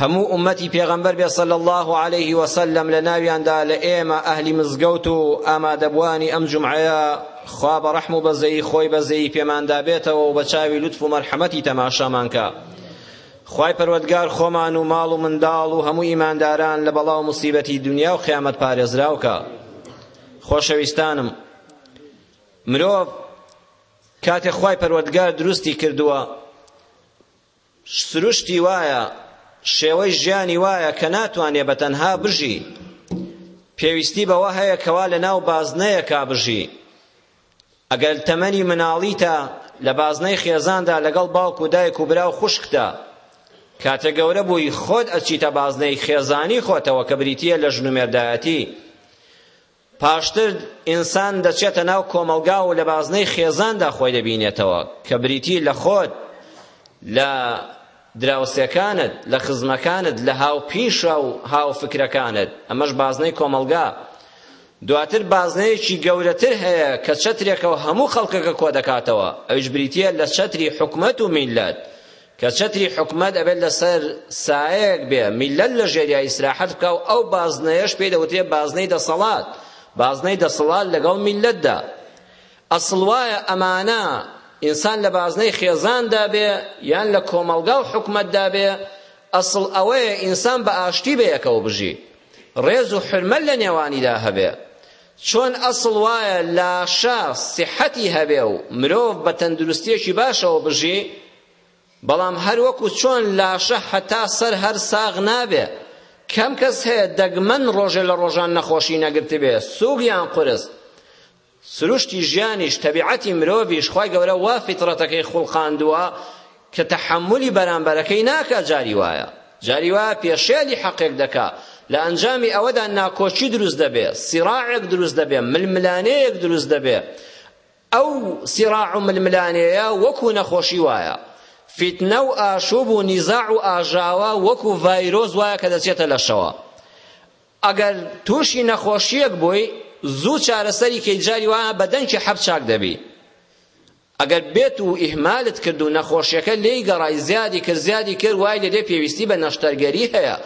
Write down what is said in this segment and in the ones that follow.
هەموو ئوممەتی پێغەمبەر بێ صلی اللە علیه وسلم لە ناویاندا لە ئێمە ئەهلی مزگەوت و ئامادەبووانی ئەم جومعەیە خوا بە ڕەحم و بەزەیی خۆی بەزەیی پێماندا بێتەوە و بە چاوی لوتف و مەرحەمەتی تەماشامان کا خوای پەروەردگار خۆمان و ماڵ و منداڵ و هەموو ئیمانداران لە بەڵا و مصیبەتی دنیا و قیامەت پارێزراو کا خۆشەویستانم مرۆڤ کاتێ خوای پەروەردگار دروستی کردووە سروشتی وایە، شێوەی ژیانی وایە کە ناتوانێ بە تەنها بژی، پێویستی بەوە هەیە کەوا لە ناو بازنەیەکا بژی. ئەگەر تەمەنی مناڵیتە لە بازنەی خێزاندا لەگەڵ باوک و دایک و برا و خوشکتە، کاتێ گەورە بووی خۆت ئەچیتە بازنەی خێزانی خۆتەوە کە بریتییە لە ژن و مێردایەتی. پاشتر ئینسان دەچێتە ناو کۆمەڵگا و لە بازنەی خێزاندا خۆی دەبینێتەوە کە بریتی لە خۆت لە دراوسێکانت لە خزمەکانت لە هاوپیشە و هاوفکرەکانت ئەمەش بازنەی کۆمەڵگا دواتر بازنەیەکی گەورەتر هەیە کە چەترێکەوە هەموو خەڵکەکە کۆ دەکاتەوە ئەوش بریتە لە چەتری حکومت و میلەت کە چەتری حکومەت ئەبێت لەسەر سایەیەک بێ میللەت لەژێریا ئیسراحەت بکا و ئەو بازنەیەش پێی دەوترێ بازنەی دەسەڵات بازنەی دەسەڵات لەگەڵ میللەتدا ئەسڵ وایە ئەمانە ئینسان لە بازنەی خێزاندا بێ یان لە کۆمەڵگا و حکومەتدا بێ ئەسڵ ئەوەیە ئینسان بە ئاشتی بەیەکەوە بژی ڕێز و حرمەت لە نێوانیدا هەبێ چۆن ئەسڵ وایە لاشە سیحەتی هەبێ و مرۆڤ بە تەندروستییەکی باشەوە بژی، بەڵام هەر وەکو چۆن لاشە هەتا سەر هەر ساغ نابێ، کەم کەس هەیە دەگمەن ڕۆژێ لە ڕۆژان نەخۆشی نەگرتبێ، سووک یان قورس. سروشتی ژیانیش، تەبیعەتی مرۆڤیش، خوای گەورە وا فیتڕەتەکەی خوڵقاندووە، کە تەحەمولی بەرامبەرەکەی ناکا جاری وایە جاری وایە پێشێلی حەقێک دەکا لە ئەنجامی ئەوەدا ناکۆکی دروست دەبێ سیراعێک دروست دەبێ ململانێیەک دروست دەبێ ئەو سیراع و ململانێیە وەکو نەخۆشی وایە فیتنە و ئاشوب و نیزاع و ئاژاوە وەکو ڤایرۆز وایە کە دەچێتە لەشەوە ئەگەر تووشی نەخۆشیەک بووی زوو چارەسەری کەی جاری وایە بەدەنکی حەب چاک دەبی ئەگەر بێت و ئیهمالت کرد و نەخۆشیەکە لێی گەڕای زیادی کرد زیادی کرد وای لێ دێ پێویستی بە نەشتەرگەری هەیە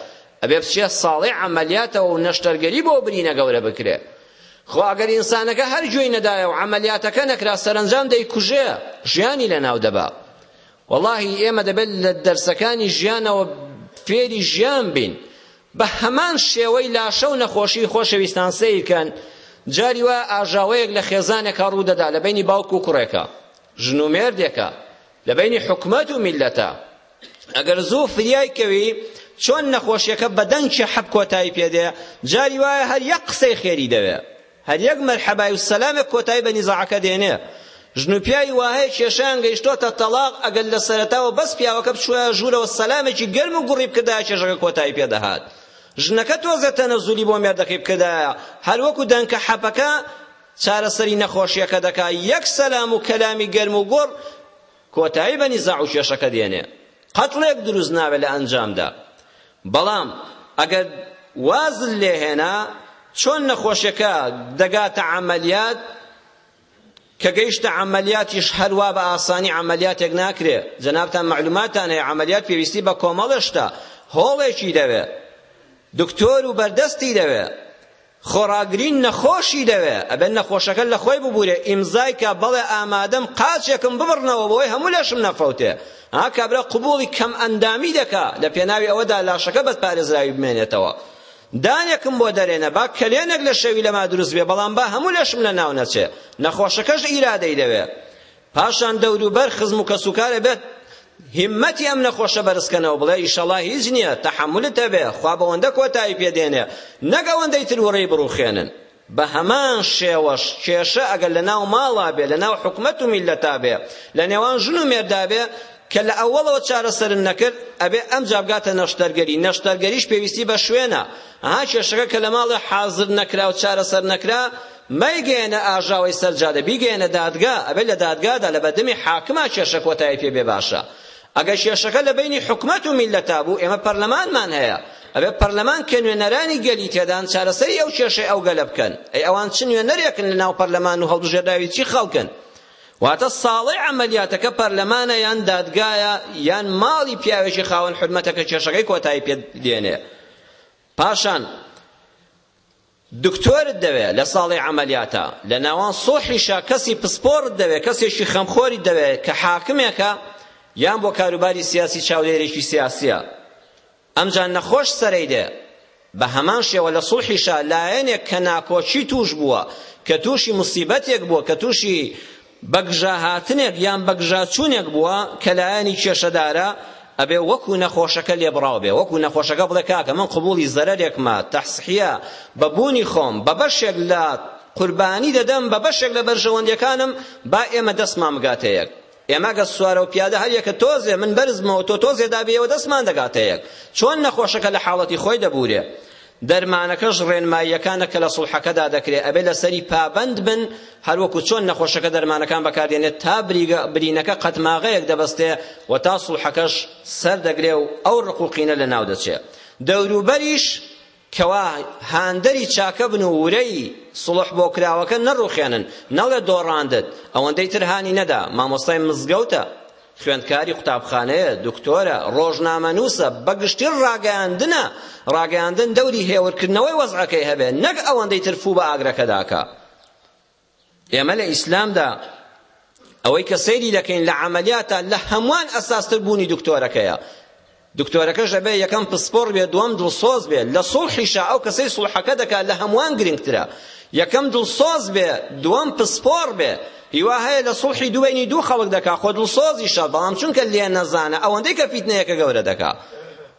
ئەبێ بچێ ساڵی عملیاتەوە و نەشتەرگەری بۆ برینە گەورە بکرێ خۆ ئەگەر ئینسانەکە هەر گوێی نەدایە و عملیاتەکە نەکرا سەرەنجام دەیکوژێ ژیانی لەناو دەبا واللهی ئێمە دەبێت لە دەرسەکانی ژیانەوە فێری ژیان بین بە هەمان شێوەی لاشە و نەخۆشی خۆشەویستان سەیر کەن جاری وا ئاژاوەیەک لە خێزانێکا ڕوو دەدا لە بینی باوک و کوڕێکە ژن و مێردێکە لە بینی حکومەت و میلەتە ئەگەر زوو فریای کەوی چۆن نەخۆشیەکە بەدەنگ شەحەب کۆتایی پێدێ جاری وایە هەر یەک قسەی خێری دەوێ هەر یەک مەرحەبای و سەلامێک کۆتایی بە نیزاعەکە دێنێ. ژن و پیاوی واهەیە کێشەیان گەیشتۆتە تەڵاق، ئەگەر لە سەرەتاوە بەس پیاوەکە بچوایە ژوورەوە سەلامێکی گەرم و گوڕی بکردایە کێشەکە کۆتایی پێ دەهات. ژنەکە تۆزێ تەنەزولی بۆ مێردەکەی بکردایە، هەر وەکو دەنکە حەپەکە چارەسەری نەخۆشیەکە دەکا، یەک سەلام و کەلامی گەرم و گوڕ کۆتایی بە نیزاع و کێشەکە دێنێ قەتڵێک دروست نابێ لە ئەنجامدا بەڵام ئەگەر وازت لێ هێنا چۆن نەخۆشیەکە دەگاتە عەمەلیات کە گەیشتە عەمەلیاتیش هەروا بە ئاسانی عەمەلیاتێک ناکرێ جەنابتان مەعلوماتان هەیە عەمەلیات پێویستی بە کۆمەڵێشتە هۆڵێکی دەوێ دکتۆر و بەردەستی دەوێ خۆڕاگری نەخۆشی دەوێ ئەبێ نەخۆشەکە لە خۆی ببورێ ئیمزای کا بەڵێ ئامادەم قاچێکم ببڕنەوە بۆی هەموو لەشم نەفەوتێ ها کابرا قبوڵی کەم ئەندامی دەکا لە پێناوی ئەوەدا لاشەکە بە پارێزراوی بمێنێتەوە دانێکم بۆ دەرێنە با کەلێنێک لە شەوی لەما دروست بێ بەڵام با هەموو لەشم لە ناو نەچێ نەخۆشەکەش ئیرادەی دەوێ پاشان دەوروبەر خزم و کەسوکارە بێت هیمەتی ئەم نەخۆشە بەرزکەنەوە بڵێ ئیشەڵا هیچ نییە تەحەمولت هەبێ خوا بەوەندە کۆتایی پێدێنێ نەک ئەوەندەی تر وڕێی بڕوخێنن بە هەمان شێوەش کێشە ئەگەر لە ناو ماڵا بێ لە ناو حکومەت و میلەتا بێ لە نێوان ژن و مێردا بێ کە لە ئەوەڵەوە چارەسەرن نەکرد ئەبێ ئەم جابگاتە نەشتەرگەری نەشتەرگەریش پێویستی بە شوێنە ها کێشەکە کە لە ماڵێ حازر نەکرا و چارەسەر نەکرا مەیگەیەنە ئاژاوەی سەر جادە بیگەیەنە دادگا ئەبێت لە دادگادا لە بەردەمی حاکما کێشە کۆتایی پێ بێ باشە ئەگەر کێشەکە لە بەینی حکومەت و میللەتا بوو ئێمە پەرلەمانمان هەیە ئەبێت پەرلەمان کە نوێنەرانی گەلی تێدان چارەسەری ئەو کێشەی ئەو گەلە بکەن ئەی ئەوان چ نوێنەرێکن لە ناو پەرلەمان و هەڵبژێرداوی چی خەڵکن واتە ساڵی عملیاتەکە پەرلەمانە یان دادگایە یان ماڵی پیاوێکی خاوەن حرمەتەکە کێشەکەی کۆتایی پێ دێنێ پاشان دکتۆرت دەوێ لە ساڵی عەمەلیاتە لە ناوان سوحیشە کەسی پسپۆڕت دەوێ کەسێکی خەمخۆری دەوێ کە حاکمێکە یان بۆ کاروباری سیاسی چاودێرێکی سیاسیە ئەمجا نەخۆش سەرەی دێ بە هەمان شێوە لە سوڵحیشا لایەنێک کە ناکۆکی توش بووە کە توشی مصیبەتێک بووە کە توشی بەگژاهاتنێک یان بەگژاچوونێک بووە کە لایەنی کێشەدارە ئەبێ وەکو نەخۆشەکە لێبڕاو بێ وەکو نەخۆشەکە بڵێ کاکە من قبوڵی زەرەرێکمە تەحسحیە بە بوونی خۆم بە بەشێک لە قوربانی دەدەم بە بەشێک لە بەرژەوەندیەکانم با ئێمە دەستمان بگاتە یەک ئێمە گە سوارە و پیادە هەر یەکە تۆزێ من بەرزمەوە تۆ تۆزێ دابێەوە دەستمان دەگاتە یەک چۆن نەخۆشەکە لە حاڵەتی خۆی دەبورێ دەرمانەکەش ڕێنماییەکانە کە لە سوڵحەکەدا دەکرێت ئەبێت لەسەری پابەند بن هەروەکو چۆن نەخۆشەکە دەرمانەکان بەکاردێنێت تا برینەکە قەتماغەیەک دەبەستێ و تا سوڵحەکەش سەر دەگرێ و ئەو ڕق و قینە لە ناو دەچێ دەوروبەریش کەوا هاندەری چاکە بن و ورەی سڵح بۆ کراوەکە نەڕوخێنن نەڵێ دۆڕاندت ئەوەندەی تر هانی نەدا مامۆستای مزگەوتە خوێندکاری قوتابخانەیە، دکتۆرە، ڕۆژنامەنووسە، بەگشتی ڕاگەیاندنە، ڕاگەیاندن دەوری هێورکردنەوەی وەزعەکەی هەبێت نەک ئەوەندەی تر فوو بە ئاگرەکەدا کا. ئێمە لە ئیسلامدا ئەوەی کە سەیری دەکەین لە عەمەلیاتا لە هەمووان ئەساستر بوونی دکتۆرەکەیە، دکتۆرەکەش ئەبێ یەکەم پسپۆڕ بێ دووەم دڵسۆز بێ لە سوڵحیشا ئەو کەسەی سوڵحەکە دەکا لە هەمووان گرنگترە یەکەم دڵسۆز بێ دووەم پسپۆڕ بێ هیوا هەیە لە سوڵحی دووبەینی دوو خەڵک دەکا خۆ دڵسۆزیشە بەڵام چونکە لێ نەزانە ئەوەندەی کە فیتنەیەکە گەورە دەکا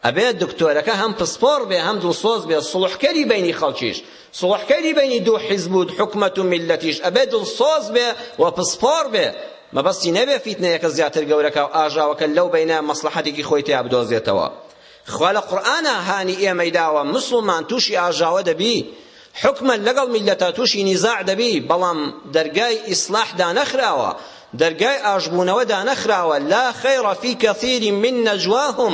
ئەبێ دکتۆرەکە هەم پسپۆڕ بێ هەم دڵسۆز بێ سوڵحکەری بینی خەڵکیش سوڵحکەری بەینی دوو حیزب و حکومەت و میللەتیش ئەبێ دڵسۆز بێ و پسپۆڕ بێ مەبەستی نەبێ فیتنەیەکە زیاتر گەورەکا و ئاژاوەکە لەو بەینە مەسڵەحەتێکی خۆی تیا بدۆزێتەوە خوا لە قورئانا هانی ئێمەی داوە مسوڵمان تووشی ئاژاوە دەبی حکومەت لەگەڵ میللەتە تووشی نیزاع دەبی بەڵام دەرگای ئیسلاح دانەخراوە دەرگای ئاشبوونەوە دانەخراوە لا خیڕە فی کەثیر من نەجواهم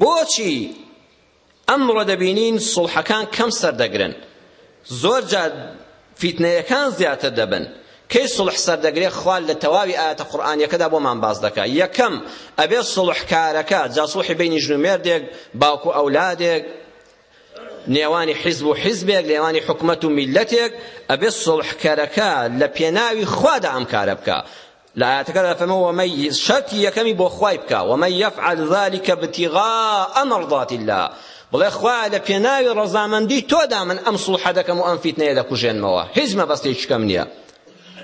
بۆچی ئەمڕۆ دەبینین سوڵحەکان کەم سەردەگرن؟ زۆر جار فیتنەیەکان زیاتر دەبن. کەی سوڵح سەردەگرێ خوا لە تەواوی ئایەتە قورئانیەکەدا بۆمان باس دەکا. یەکەم، ئەبێ سوڵحکارەکە، جا سوڵحی بەینی ژن و مێردێک، باوک و ئەولادێک، نێوانی حیزب و حیزبێک، نێوانی حکومەت و میللەتێک، ئەبێ سوڵحکەرەکە لە پێناوی خوادا ئەم کارە بکا. لە ئایەتەکەدا فەرمووە وەمەن شەرتی یەکەمی بۆ خوای بکە وەمەن یەفعەل ذلک ابتغاء مرضات الله بڵێ خوایە لە پێناوی ڕەزامەندی تۆدا من ئەم سوڵحە دەکەم و ئەم فیتنەیە دەکوژێنمەوە هیچ مەبەستێکی کەم نییە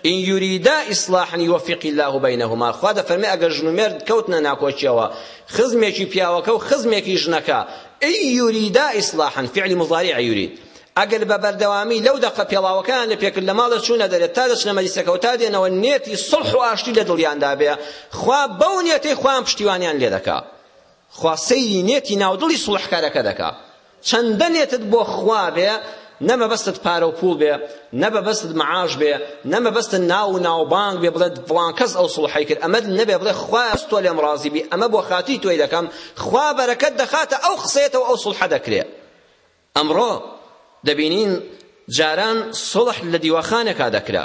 إن يريدا إصلاحا يوفق الله بينهما خوا دەفەرمێ ئەگەر ژن و مێرد کەوتنە ناکۆکیەوە خزمێکی پیاوەکە و خزمێکی ژنەکە إن يريدا إصلاحا فعل مضارع يريد ئەگەر بە بەردەوامی لەو دەقە پێڵاوەکەیان لە پێکرد لە ماڵێ چوونە دەرێ تا دەچنە مەلیسەکەوە تا دێنەوە نێتی سڵح و ئاشتی لە دڵیاندا بێ خوا بەو نێتەی خوان پشتیوانیان لێ دەکا خوا سەیری نێتی ناودڵی سڵحکارەکە دەکا چەندە نێتت بۆ خوا بێ نەمە بەستت پارە و پوڵ بێ نەبە بەستت معاش بێ نەمە بەستت ناو و ناوبانگ بێ بڵێت فڵان کەس ئەو سڵحی کرد ئەمە نەبێ بڵێ خوا تۆ لێم ڕازی بی ئەمە بۆ خاتی تۆی دەکەم خوا بەرەکەت دەخاتە ئەو قسەیەتەوە ئەو سڵحە دەکرێ ئەمڕۆ دەبینین جاران سوڵح لە دیوەخانێکا دەکرا،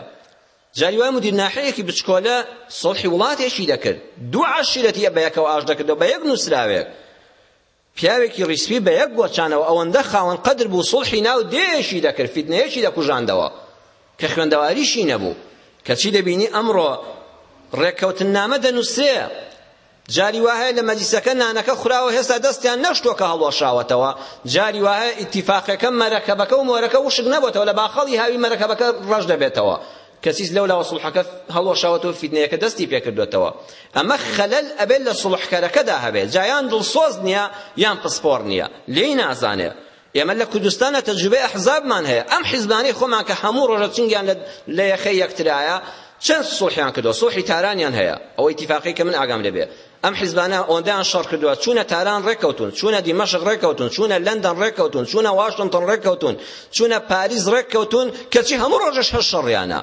جاری وا مدیر ناحەیەکی بچکۆلە سوڵحی وڵاتێکی دەکرد، دوو عەشیرەتی بە یەکەوە ئاش دەکردەوە بە یەک نووسراوێک. پیاوێکی ڕیسپی بە یەک گۆچانەوە ئەوەندە خاوەن قەدر بوو سوڵحی ناو دێیەکی دەکرد، فیتنەیەکی دەکوژاندەوە کە خوێندەواریشی نەبوو. کەچی دەبینی ئەمڕۆ ڕێککەوتننامە دەنووسرێ، جاری وا هەیە لە مەجلیسەکە نانەکە خوراوە هێستا دەستیان نەشتووە کە هەڵوەشاوەتەوە جاری وا هەیە ئیتیفاقەکە مەرەکەبەکە و مۆرەکە وشک نەبووتەوە لە باخەڵی هاوی مەرەکەبەکە ڕەش دەبێتەوە کەسیس لەولا وسڵحەکە هەڵوەشاوەتەوە فیتنەیەکە دەستی پێکردوێتەوە ئەمە خەلەل ئەبێت لە سڵحکەرەکەدا هەبێت جایان دڵسۆز نییە یان پسپۆر نییە لێی نازانێت ئێمە لە کوردستانا تەجروبەی ئەحزابمان هەیە ئەم حیزبانەی خۆمان کە هەموو ڕۆژە چنگیان لە یەخەی یەکترایە چەند سوڵحیان کردووە سوڵحی تارانیان هەیە ئەوە ئیتیفاقی کە من ئاگام لێبێ ئەم حیزبانە ئەوەندەیان شەڕ کردووە چوونە تاران ڕێککەوتون چوونە دیمەشق ڕێککەوتون چوونە لەندەن ڕێککەوتون چوونە واشنتن ڕێککەوتون چوونە پاریس ڕێککەوتون کەچی هەموو ڕۆژەش هەر شەڕیانە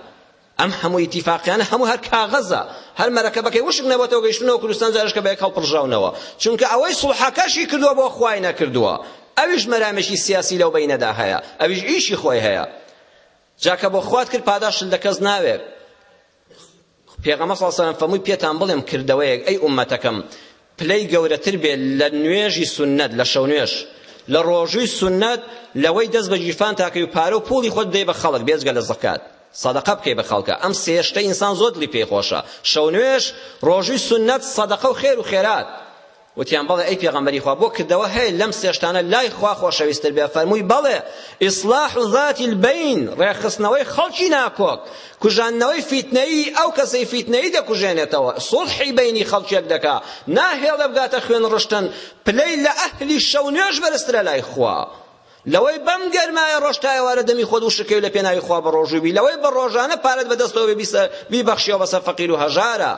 ئەم هەموو ئیتیفاقیانە هەموو هەر کاغەزە هەر مەرەکەبەکەی وشک نەبەتەوە گەیشتونەوە کوردستان جارش کە بەیەک هەڵپڕژاونەوە چونکە ئەوەی سوڵحەکەشی کردووە بۆ خوای نەکردووە ئەویش مەرامێکی سیاسی لەو بەینەدا هەیە ئەویش ئیشی خۆی هەیە جاکە بۆ خوات کرد پاداشت لە کەس ناوێت پێغەمە ساسەرم فەمووی پێتان بڵێم کردەوەیەک ئەی ئومەتەکەم پلەی گەورەتر بێت لە نوێژی سوننەت لە شەونوێژ لە ڕۆژووی سوننەت لەوەی دەست بە گیرفان تاکەی و پارە و پوڵی خۆت بدەی بە خەڵک بێجگە لە زەکات صدقە بکەی بە خەڵکە ئەم سێ شتە ئینسان زۆر دڵی پێی خۆشە شەونوێژ ڕۆژووی سوننەت صدقە و خێر و خێرات وتیان بەڵێ ئەی پێغەمبەری خوا بۆ کردەوە هەیە لەم سێشتانە لای خوا خۆشەویستر بێ فەرمووی بەڵێ ئیسلاح ذات البین ڕێکخستنەوەی خەڵکی ناکۆک کوژاندنەوەی فیتنەیی ئەو کەسەی فیتنەیی دەکوژێنێتەوە سوڵحی بەینی خەڵکێک دەکا ناهێڵێ بگاتە خوێن ڕشتن پلەی لە ئەهلی شەو نوێژ بەرزترە لای خوا لەوەی بەم گەرمایە ڕۆژ تا ئێوارە دەمی خۆت وشکەوی لە پێناوی خوا بەڕۆژووی بی لەوەی بە ڕۆژانە پارەت بەدەستەوە بێ بیبەخشیەوە بەسەر فەقیر و هەژارە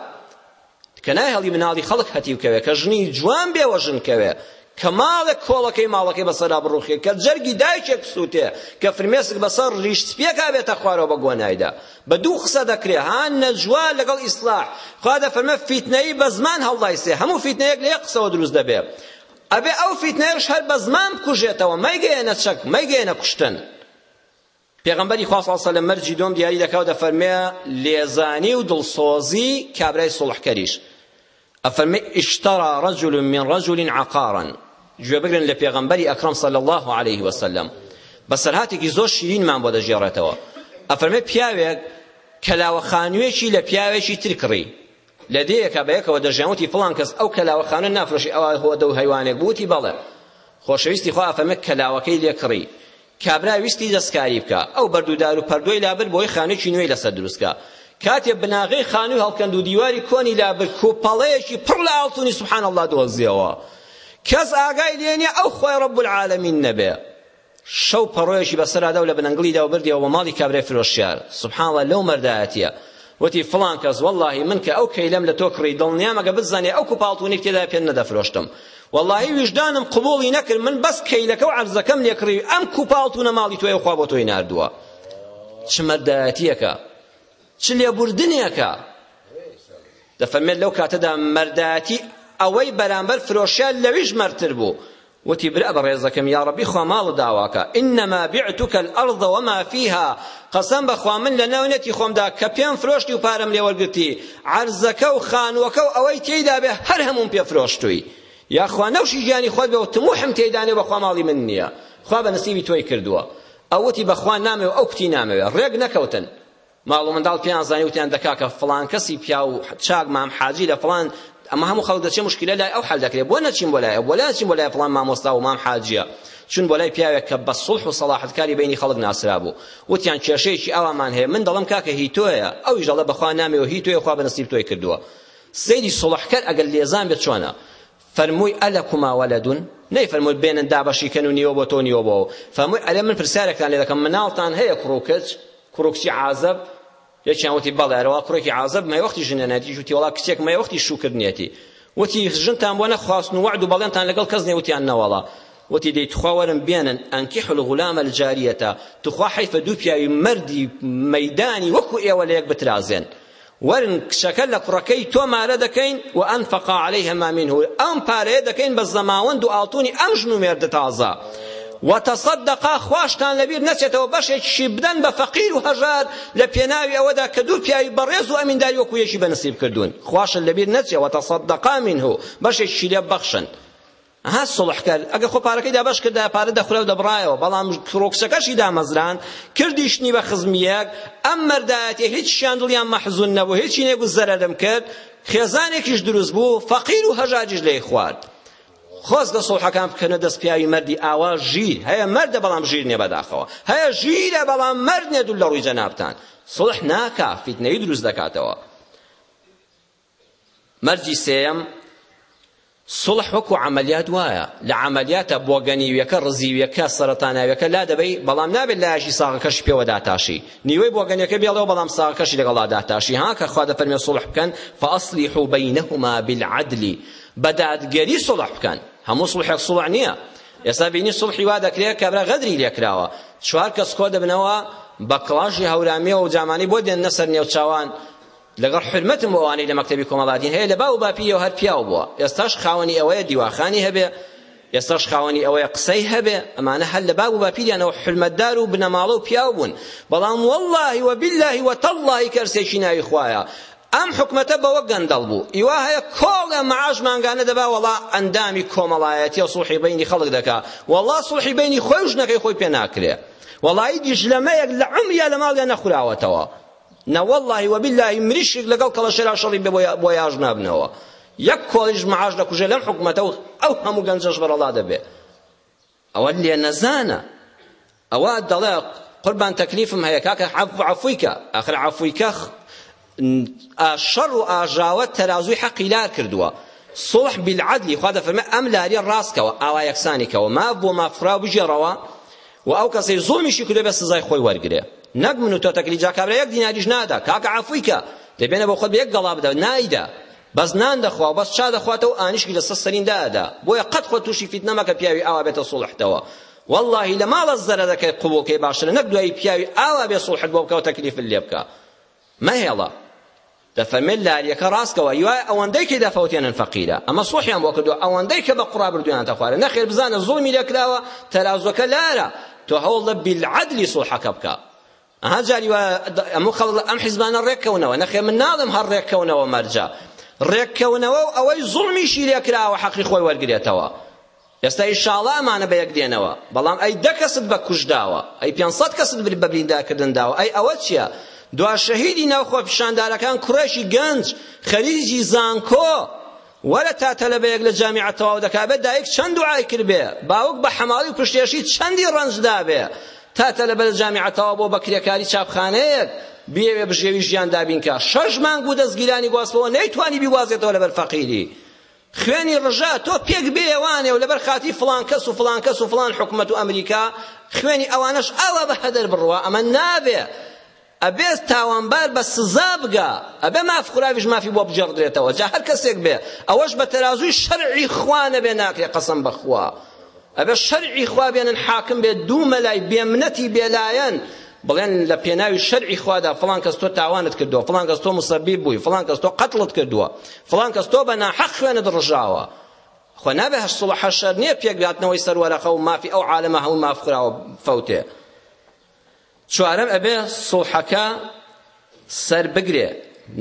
کە نایهڵی مناڵی خەڵک هەتیو کەوێ، کە ژنی جوان بێوەژن کەوێ، کە ماڵێک کۆڵەکەی ماڵەکەی بەسەرا بڕوخێ، کە جەرگی دایکێک بسووتێ، کە فرمێسک بەسەر ڕیش سپیەکا بێتە خوارەوە بە گۆنایدا بە دوو قسە دەکرێ ها نەجوا لەگەڵ ئیسلاح خوا دەفەرمێ فیتنەیی بە زمان هەڵدایسێ هەموو فیتنەیەک لە یەک قسەوە دروست دەبێ ئەبێ ئەو فیتنەیەش هەر بە زمان بکوژێتەوە مەیگەیەنە چەک مەیگەیەنە کوشتن پێغەمبەری خوا صلی اللە علیە و سلم مەرجی دووەم دیاری دەکا و دەفەرمێ لێزانی و دڵسۆزی کابرای سوڵحکەریش ئەفەرمێ اشترى رجل من رجل عقارا گوێ بگرن لە پێغەمبەری ئەکرەم صلی الله علیه و سلم بەسەرهاتێکی زۆر شیرینمان بۆ دەگێڕێتەوە ئەفەرمێ پیاوێک کەلاوە خانوویەکی لە پیاوێکی تر کڕی لە دێیەکا بەیەکەوە دەژیان وتی فڵان کەس ئەو کەلاوە خانوێن نافرۆشی ئەوا هۆدە و هەیوانێک بوو وتی بەڵێ خۆشەویستی خوا ئەفەرمێ کەلاوەکەی لێ کڕی کابرا ویستی دەستکاری بکا ئەو بەردودار و پەردۆی لابر بۆی خانوویی نوێی لەسەر دروستکا کاتێ بناغەی خانووی هەڵکەند و دیواری کۆنی لابر کوپەڵەیەکی پڕ لە ئاڵتونی سبحان الله دۆزیەوە کەس ئاگای لێ نیە ئەو خوای رب العالمین نەبێ شەو پەڕۆیەکی بەسەرادا و لە بنەنگڵیدا و بردیەوە بۆ ماڵی کابرای فرۆشیار سبحان اللە لەو مەردایەتیە وتی فڵان کەس واللهی من کە ئەو کەیلەم لە تۆ کڕی دڵنیام ئەگە بتزانێ ئەو کوپاڵتونێک تێدا پێت نەدەفرۆشتم واللهی ویژدانم قبوڵی نەکرد من بەس کەیلەکە و عەرزەکەم لێ کڕی ئەم کوپاڵتونە ماڵی تۆی و خوا بۆ تۆی ناردووە چ مەردایەتیەکە چ لێبوردنێکە دەفەرمێت لەو کاتەدا مەردایەتی ئەوەی بەرامبەر فرۆشیار لەویش مەرتر بوو وتی، برا بەڕێزەکەم یاڕەبی خوا ماڵ و داواکە، انما بعتک الارض وما فیها، قەسەم بەخوا من لە ناو نەتی خۆمدا کە پێم فرۆشتی و پارەم لێ وەرگرتی، عەرزەکە و خانووەکە و ئەوەی تێیدا بێ هەر هەمووم پێ فرۆشتووی. یاخوا نەوشی ژیانی خۆت بێ و تموحم تێیدا نێ بەخوا ماڵی من نییە. خوا بە نسیبی تۆی کردووە. ئەو وتی بەخوا نامەوێ ئەو کوتی نامەوێ. ڕێک نەکەوتن. ماڵ و منداڵ پێیان زانی وتیان دە کاکە فڵان کەسی پیاو چاک مام حاجی لە فڵان ئەمە هەموو خەڵک دەچێ مشکلە لای ئەو حل دەکرێت بۆ نەچین بۆ لای ئەو بۆ لای نەچین بۆ لای فڵان مامۆستا و مام حاجیە چون بۆ لای پیاوێک کە بە سڵح و سەڵاحەتکاری بینی خەڵک ناسرا بوو وتیان کێشەیەکی ئاوامان هەیە من دەڵم کاکە هی تۆیە ئەویش دەڵێ بەخوا نامێ و هی تۆیە خوا بە نسیب تۆی کردووە سەیری سڵحکەر ئەگەر لێزان بێت چۆنە فەرمووی ئەلەکما وەلەدون؟ نەیفەرمووت بێنن دابەشی کەن و نیوە بۆ تۆ و نیوە بۆ ئەو؟ فەرمووی ئەرێ من پرسیارێکتان لێ دەکەم مناڵتان هەیە کوڕ و کچ؟ کوڕ و کچی عازەب؟ یەکیان وتی بەڵێ ئەرێ وەڵا کوڕێکی عازەب مایوەختی ژنێنایەتی یەکیش وتی وەڵا کچێک مایوەختی شووکردنیەتی وتی ژنتان بۆ نەخواستن و وەعد و بەڵێنتان لەگەڵ کەس نییە وتیان نەوەڵا وتی دەی تخوا وەرن بێنن ئەنکیح الغلام الجاریەتە تخوا حەیفە دوو پیاوی مەردی مەیدانی وەکو ئێوە لە یەک بترازێن وەرن کچەکە لە کوڕەکەی تۆ مارە دەکەین و انفقا علیه ما منه ئەم پارەیە دەکەین بە زەماوەند و ئاڵتونی ئەم ژن و مێردە تازە وتصدقا خواشتان لەبیر نەچێتەوە بەشێکیشی بدەن بە فەقیر و هەژار لە پێناوی ئەوەدا کە دوو پیاوی بەڕێز و ئەمینداری وەکو یەکی بەنسیب کردوون خواشن لەبیر نەچێ وتصدقا منه بەشێکیشی لێ بەخشن ئەها سوڵح کرد ئەگەر خۆ پارەکەی دابەش کردایە پارە دەخورا و دەبڕایەوە بەڵام کوڕ و کچەکەشی دامەزراند کردیشتنی بە خزمیەک ئەم مەردایەتیە هیچیان دڵیان مەحزون نەبوو هیچی نەگوت زەرەرم کرد خێزانێکیش دروست بوو فەقیر و هەژاریش لێی خوارد خۆزگە سوڵحەکان بکەنە دەست پیاوی مەردی ئاوا ژیر هەیە مەردە بەڵام ژیر نیە بەداخەوە هەیە ژیرە بەڵام مەرد نیە دوول لە ڕووی جەنابتان سوڵح ناکا فیتنەی دروست دەکاتەوە مەرجی سێیەم، سوڵح وەکو عەمەلیات وایە، لە عەمەلیاتە بۆگەنیویەکە، ڕزیویەکە، سەرەتاناویەکە لادەبەی، بەڵام نابێت لایەکی ساغەکەشی پێوە داتاشی، نیوەی بۆگەنیەکە بێڵێ و بەڵام ساغەکەشی لەگەڵا داتاشی، ها کە خوا دەفەرمێ سوڵح بکەن، فاصلحوا بینهما بالعدل، بە دادگەری سوڵح بکەن، هەموو سوڵحێک سوڵح نییە، ئێستا بینی سوڵحی وا دەکرێت کابرا غەدری لێکراوە، چوار کەس کۆدەبنەوە بە کڵاشی هەورامیەوە و جامانەی بۆ دێننە سەر نێوچاوان، لەگەڵ حورمەتم بۆ ئەوانەی لە مەکتەبی کۆمەڵایەتین هەیە لە باو و باپیریەوە هەر پیاو بووە ئێستاش خاوەنی ئەوەیە دیواخانی هەبێ ئێستاش خاوەنی ئەوەیە قسەی هەبێ ئەمانە هەر لە باو و باپیریانەوە حرمەتدار و بنەماڵە و پیاو بوون بەڵام واللهی وباللهی وتاللهی کەرسێکی ناوی خوایە ئەم حکومەتە بەوە گەندەڵ بوو ئیوا هەیە کۆڵە معاش مانگانە دەبا وەڵا ئەندامی کۆمەڵایەتی و سوڵحی بینی خەڵک دەکا وەڵا سوڵحی بینی خۆی و ژنەکەی خۆی پێ ناکرێ وەڵایی دیژلەمەیەک لە عمریا لە ماڵیا نەخوراوەتەوە نە وەڵاهی وەبیلاهی مریشک لەگەڵ کەڵەشێرا شەڕی بێ بۆیاژ نابنەوە یەک کۆلیژ معاش دەکوژێ لەم حکومەتە و ئەو هەموو گەنجەش بەرەڵا دەبێ ئەوە لێ نەزانە ئەوە دەڵێ قوربان تەکلیفم هەیە کاکە عەفویکە ئەخر عەفویکە شەڕ و ئاژاوە تەرازوی حەقی لار کردووە صلح بالعدل خوا دەفەرمێ ئەم لاریە ڕاستکەوە ئاوا یەکسانی کەوە ماف بۆ مافخرا بژێڕەوە وە ئەو کەسەی زوڵمیشی کردوە بێ سزای خۆی وەرگرێ نەک من و تۆ تەکلی جا کابرا یەک دیناریش نادا کاکە عەفوی کە دەی بێنە بۆ خۆت بە یەک گەڵا بدە نایدا بەس نان دەخوا بەس چا دەخواتەوە ئانیشکی لەسەر سەرین دادا بۆیە قەت خۆ تووشی فیتنە مەکە پیاوی ئاوا بێتە سوڵحتەوە واللهی لە ماڵە زەرەدەکەی قوبوڵکەی باشترە نەک دوایی پیاوی ئاوا بێ سوڵحت بۆ بکەوە تەکلیفت لێ بکە مەهێڵە دەفەرمێت لاریەکە ڕاستکەوە هیوای ئەوەندەی کە دەفەوتێنن فەقیرە ئەمە سوحیان بۆ کردو ئەوەندەی کە بە قوڕا بردویانتە خوارێ نەخێر بزانە زوڵمی لێ کراوە تەرازوەکە لارە تۆ هەوڵ لە بیلعەدلی سوحەکە بکە ئەها جاری وا ئەم خەڵ ئەم حیزبانە ڕێککەونەوە نەخێر من ناڵێم هەر ڕێککەونەوە مەرجە ڕێککەونەوە و ئەوەی زوڵمیشی لێ کراوە حەقی خۆی وەرگرێتەوە ئێستا ئیشاڵا ئەمانە بەیەک دێنەوە بەڵام ئەی دە کەست بە کوشت داوە ئەی پێنج سەد کەست بە بریندار کردن داوە ئەی ئەوە چیە دوا شەهیدی ناو خۆپیشاندارەکان کوڕێکی گەنج خەریجی زانکۆ وەرە تا تەلەبەیەک لە جامیعە تەواو دەکابێ دایک چەند دوعای کردبێ باوک بە حەماڵی و پشتێشی چەندی ڕەنج دابێ تا تەلەبە لە جامیعە تەواو بۆ بەکرێکاری چاپخانەیەک بیەوێ بژێوی ژیان دابینکە شەش مانگ و دەستگیرانی گۆسپەوە نەیتوانی بیگوازێتەوە لەبەر فەقیری خوێنی ڕژا تۆ پێک بێیە وانێ و لەبەر خاتری فڵان کەس و فڵان کەس و فڵان حکومەت و ئەمریکا خوێنی ئەوانەش ئاوا بە هەدەر بڕوا ئەمە نابێ ئەبێ تاوانبار بە سزا بگا ئەبێ ماف خوراویش مافی بۆ بگێڕدرێتەوە جا هەر کەسێک بێ ئەوەش بە تەرازووی شەرعی خوا نەبێ ناکرێ قەسەم بەخوا ئەبێت شەرعی خوا بێنن حاکم بێت دوو مەلای بێمنەتی بێلایەن بڵێن لە پێناوی شەرعی خوادا فڵان کەس تۆ تاوانت کردووە فڵان کەس تۆ مسەبیب بووی فڵان کەس تۆ قەتڵت کردووە فڵان کەس تۆ بە ناحەق خوێنت ڕژاوە خۆ نابێ هەر سڵ حەشەر نییە پێکداتنەوەی سەر وەرەقە و مافی ئەو عالەمە هەموو ماف خراوە فەوتێ چوارەم ئەبێ سوڵحەکە سەربگرێ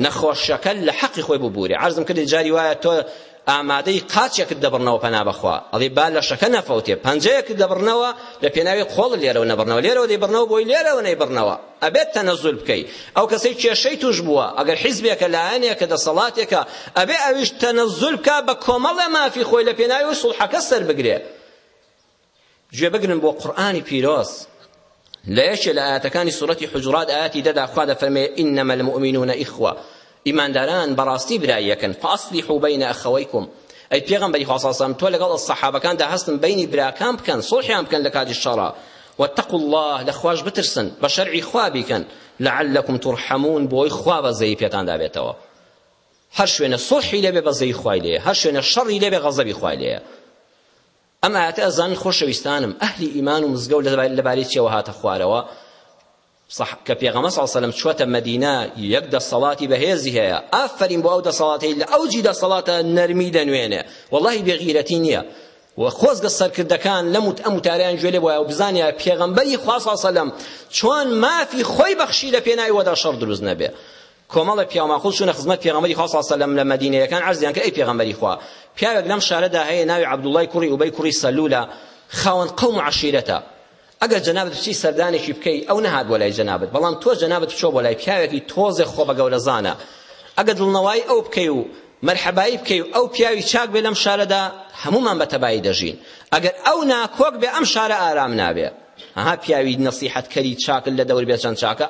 نەخۆشەکە لە حەقی خۆی ببورێ عەرزم کردی جاری وایە تۆ ئامادەی قاچێکت دەبڕنەوە پەنا بەخوا ئەڵێ با لەشەکە نەفەوتێ پەنجەیەکت دەبڕنەوە لە پێناوی قۆڵ لێرەوە نەبڕنەوە لێرەوە دەیبڕنەوە بۆی لێرەوە نەیبڕنەوە ئەبێت تەنەزول بکەی ئەو کەسەی کێشەی توش بووە ئەگەر حیزبێکە لایەنێکە دەسەڵاتێکە ئەبێ ئەویش تەنەزول بکا بە کۆمەڵە مافی خۆی لە پێناوی سوڵحەکە سەر بگرێ گوێبگرن بۆ قورئانی پیرۆز لە یەکێ لە ئاەتەکانی سورەتی حجرات ئاەتی دەدا خوا دەفەرمێ ئینەمە المؤمنون ئیخوە ئیمانداران بەڕاستی برایەکن فاصلحوا بین اخویکم ئەی پێغەمبەری خواصاسم تۆ لەگەڵ سەحابەکاندا هەستن بینی براکان بکەن سڵحیان بکەن لە کاتی شەڕا واتقوا الله لە خواش بترسن بە شەرعی خوا بیکەن لعلکم ترحمون بۆی خوا بەزەی پێتان دابێتەوە هەر شوێنە سڵحی لێبێ بەزەی خوای لێ هەر شوێنە شەڕی لێبێ غەزەبی خوای لێە ئەم ئایەتە ئەزانن خۆشەویستانم ئەهلی ئیمان و مزگەوت لەبارەی چیەوە هاتە خوارەوە کە پێغەمە ساسەلم چوەتە مەدینە یەک دەسەڵاتی بەهێزی هەیە ئافرین بۆ ئەو دەسەڵاتی لە ئەوجی دەسەڵاتە نەرمی دەنوێنێ واللهی بێغیرەتی نییە و خۆزگە سەرکردەکان لەم ئەم وتاریان گوێ لێ وایە و بزانیا پێغەمبەری خوا ساسەلم چۆن مافی خۆی بەخشی لە پێناوی وەدا شەڕ دروست نەبێ کۆمەڵێ پیاوماقوڵ چوونە خزمەت پێغەمبەری خوا صلی اللە علیە و سەللەم لە مەدینەیەکان عەرزیان کرد ئەی پێغەمبەری خوا پیاوێک لەم شارەدا هەیە ناوی عەبدوڵڵای کوڕی ئوبەی کوڕی سەلولە خاوەن قەوم و عەشیرەتە ئەگەر جەنابت بچی سەردانێکی بکەی ئەو نەهات بۆ لای جەنابت بەڵام تۆ جەنابت بچۆ بۆ لای پیاوێکی تۆزێ خۆ بە گەورەزانە ئەگەر دڵنەوایی ئەو بکەی و مەرحەبایی بکەی و ئەو پیاوی چاک بێ لەم شارەدا هەمومان بە تەبایی دەژین ئەگەر ئەو ناکۆک بێ ئەم شارە ئارام نابێ ها پیاوی نەسیحەتکەری چاکل لە دەور بێ چەند چاکە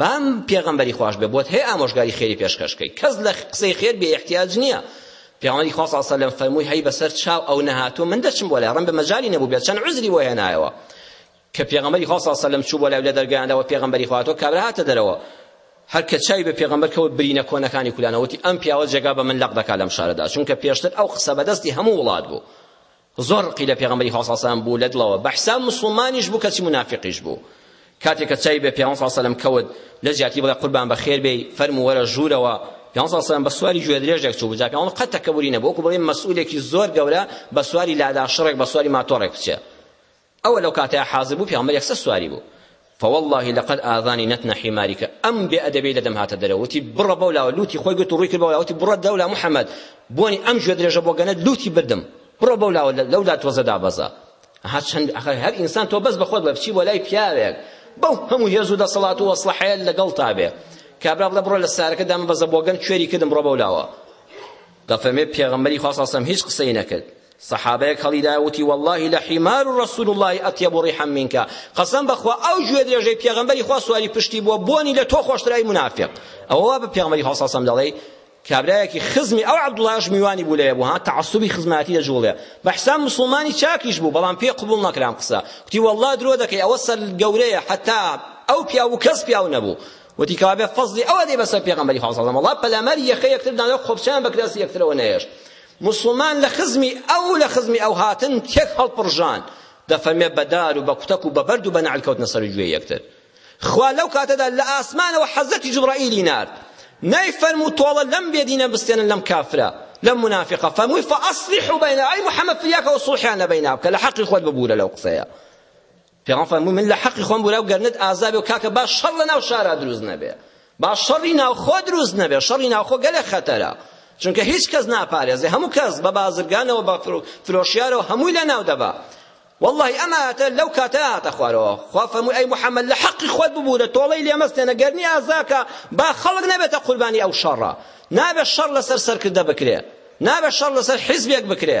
بام پێغەمبەری خواش بێ بۆت هەیە ئامۆژگاری خێری پێشکەش کەی کەس لە قسەی خێر بێ احتیاج نییە پیامبری خوا صلی الله فەرمووی هەی بەسەر چاو ئەو نەهاتوو من دەچم بۆ لای ڕەنبە مەجالی نەبوو بێت چەند عزری بۆ هێنایەوە کە پێغەمبەری خوا صلی الله چوو بۆ لای لە دەرگایاندا و پێغەمبەری خوا تۆ کابرا هاتە دەرەوە هەر کە چای بە پێغەمبەر کەوت برینە کۆنەکانی کولانەوەتی ئەم پیاوە جێگا بە من لەق دەکا لەم شارەدا چونکە پێشتر ئەو قسە بەدەستی هەموو وڵات بوو زۆر ڕقی لە پێغەمبەری خوا صلی اللە علیە وسلم بوو لە دڵەوە بە حساب موسڵمانیش بوو کەچی مونافیقیش بوو کاتێک کە چاوی بە پێغەمبەر صلی اللە علیە وسلم کەوت لە جیاتی بڵێ قوربان بە خێر بێی فەرموو وەرە ژوورەوە پێغەمبەر صلی اللە علیه وسلم بە سواری گوێ درێژێک چوو بجا پێغەمبەر قەت تەکەبوری نەبوو وەکو بڵێ مەسئولێکی زۆر گەورە بە سواری لادا شڕێک بە سواری ماتۆڕێک بچێ ئەوە لەو کاتەیا حازر بوو پێغەمبەر یەکسەر سواری بوو فواللە لقد ئازانی نتن حیماریکە ئەم بێ ئەدەبەی لە دەم هاتە دەرەوە وتی بڕە بەو لاوە لوتی خۆی گرت و ڕووی کرد بەو لاوە وتی بڕە دەو لا محەممەد بۆنی ئەم گوێ درێژە بۆ گەنە لوتی بردم بڕە بەو لاوە لەو لا تۆزە دابەزە ها چەند هەر ئینسان تۆ بەس بەخۆت بە بچی بۆ لای پیاوێک بەو هەموو هێز و دەسەڵات و وەسڵەحەیە لەگەڵ تا بێ کابرا بڵێ بڕە لە سارەکە دامە بەزە بۆگەن کوێری کردم بڕە بەو لاوە دەفەرمێ پێغەمبەری خوا سەڵسەم هیچ قسەی نەکرد سەحابەیەک هەڵیدایە و وتی، واللە لحمار رسول اللە اطیب ریحا منک، قەسەم بەخوا ئەو گوێدرێژەی پێغەمبەری خوا سواری پشتی بووە بۆنی لە تۆ خۆشترە ئەی مونافیق. ئەوە وا بە پێغەمبەری خوا صلی اللە علیه وسلم دەڵێی؟ کابرایەکی خزمی ئەو عەبدوڵڵایەش میوانی بوو لێیە بوو ها تەعەسوبی خزمایەتی دەجووڵێ بە حساب موسڵمانی چاکیش بوو بەڵام پێی قبوڵ نەکرا ئەم قسە وتی واللە درۆ دەکەی ئەوە سەر گەورەیە حەتا ئەو پیاو بوو کەس پیاو نەبوو وتی کەوابێ فەزلی ئەوە دێ بەسەر پێغەمبەری خوا صلی اللە علیه و سلم پەلاماری یەخەی یەکتر دانەوە خۆپچیان بە کراسیی یەکترەوە نەهێشت موسڵمان لە خزمی ئەو و لە خزمی ئەو هاتن تێک هەڵپڕژان، دەفەرمێ بە دار و بە کوتەک و بە بەرد و بە نەعل کەوتنە سەر و گوێی یەکتر. خوا لەو کاتەدا لە ئاسمانەوە حەزرەتی جوبڕەئیلی نارد، نەی فەرموو تۆڵە لەم بێدینە بستێنن لەم کافرە، لەم مونافیقە، فەرمووی فاصلحوا بینهم، ئەی محەمەد فریاکەوە سوڵحیان لە بەینا بکە، لە حەقی خۆت ببوورە لەو قسەیە. پێغەمبەر فەرمووی من لە حەقی خۆم بولاو گەرنت ئازابێ و کاکە با شەڕ لە ناو شارا دروست نەبێ با شەڕی ناوخۆ دروست نەبێ شەڕی ناوخۆ گەلێ خەتەرە چونکە هیچ کەس ناپارێزێ هەموو کەس بە بازرگانەوە بە فرۆشیارەوە هەمووی لە ناو دەبا والله ئەم ئاەتە لەو کاتە هاتە خوارەوە خوا فەرمووی ئەی محەممەد لە حەقی خۆت ببوورە تۆڵەی لێمەستێنە گەرنی ئازاکە با خەڵک نەبێتە قوربانی ئەو شەڕە نابێت شەڕ لەسەر سەرکردە بکرێ نابێت شەڕ لەسەر حیزبێک بکرێ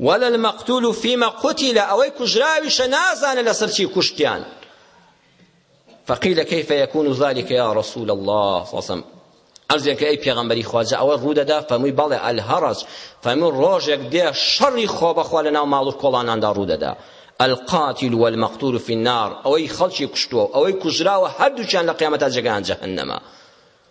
ولا المقتول فیما قتل ئەوەی کوژراویشە نازانێ لەسەر چی کوشتیان فقیل کیف یکون ذلك یا رسول الله صلی الله علیه وسلم ئەرزێن کە ئەی پێغەمبەری خواجە ئەوە ڕوودەدا فەمووی بەڵێ ئەلهەڕەج فەموو ڕۆژێک دێ شەڕی خۆ بەخوا لە ناو ماڵ و کۆڵاناندا ڕوودەدا القاتل والمقتول في النار ئەوەی خەڵکی کوشتووە ئەوەی کوژراوە هەردووکیان لە قیامەتا جێگایان جەهەنەمە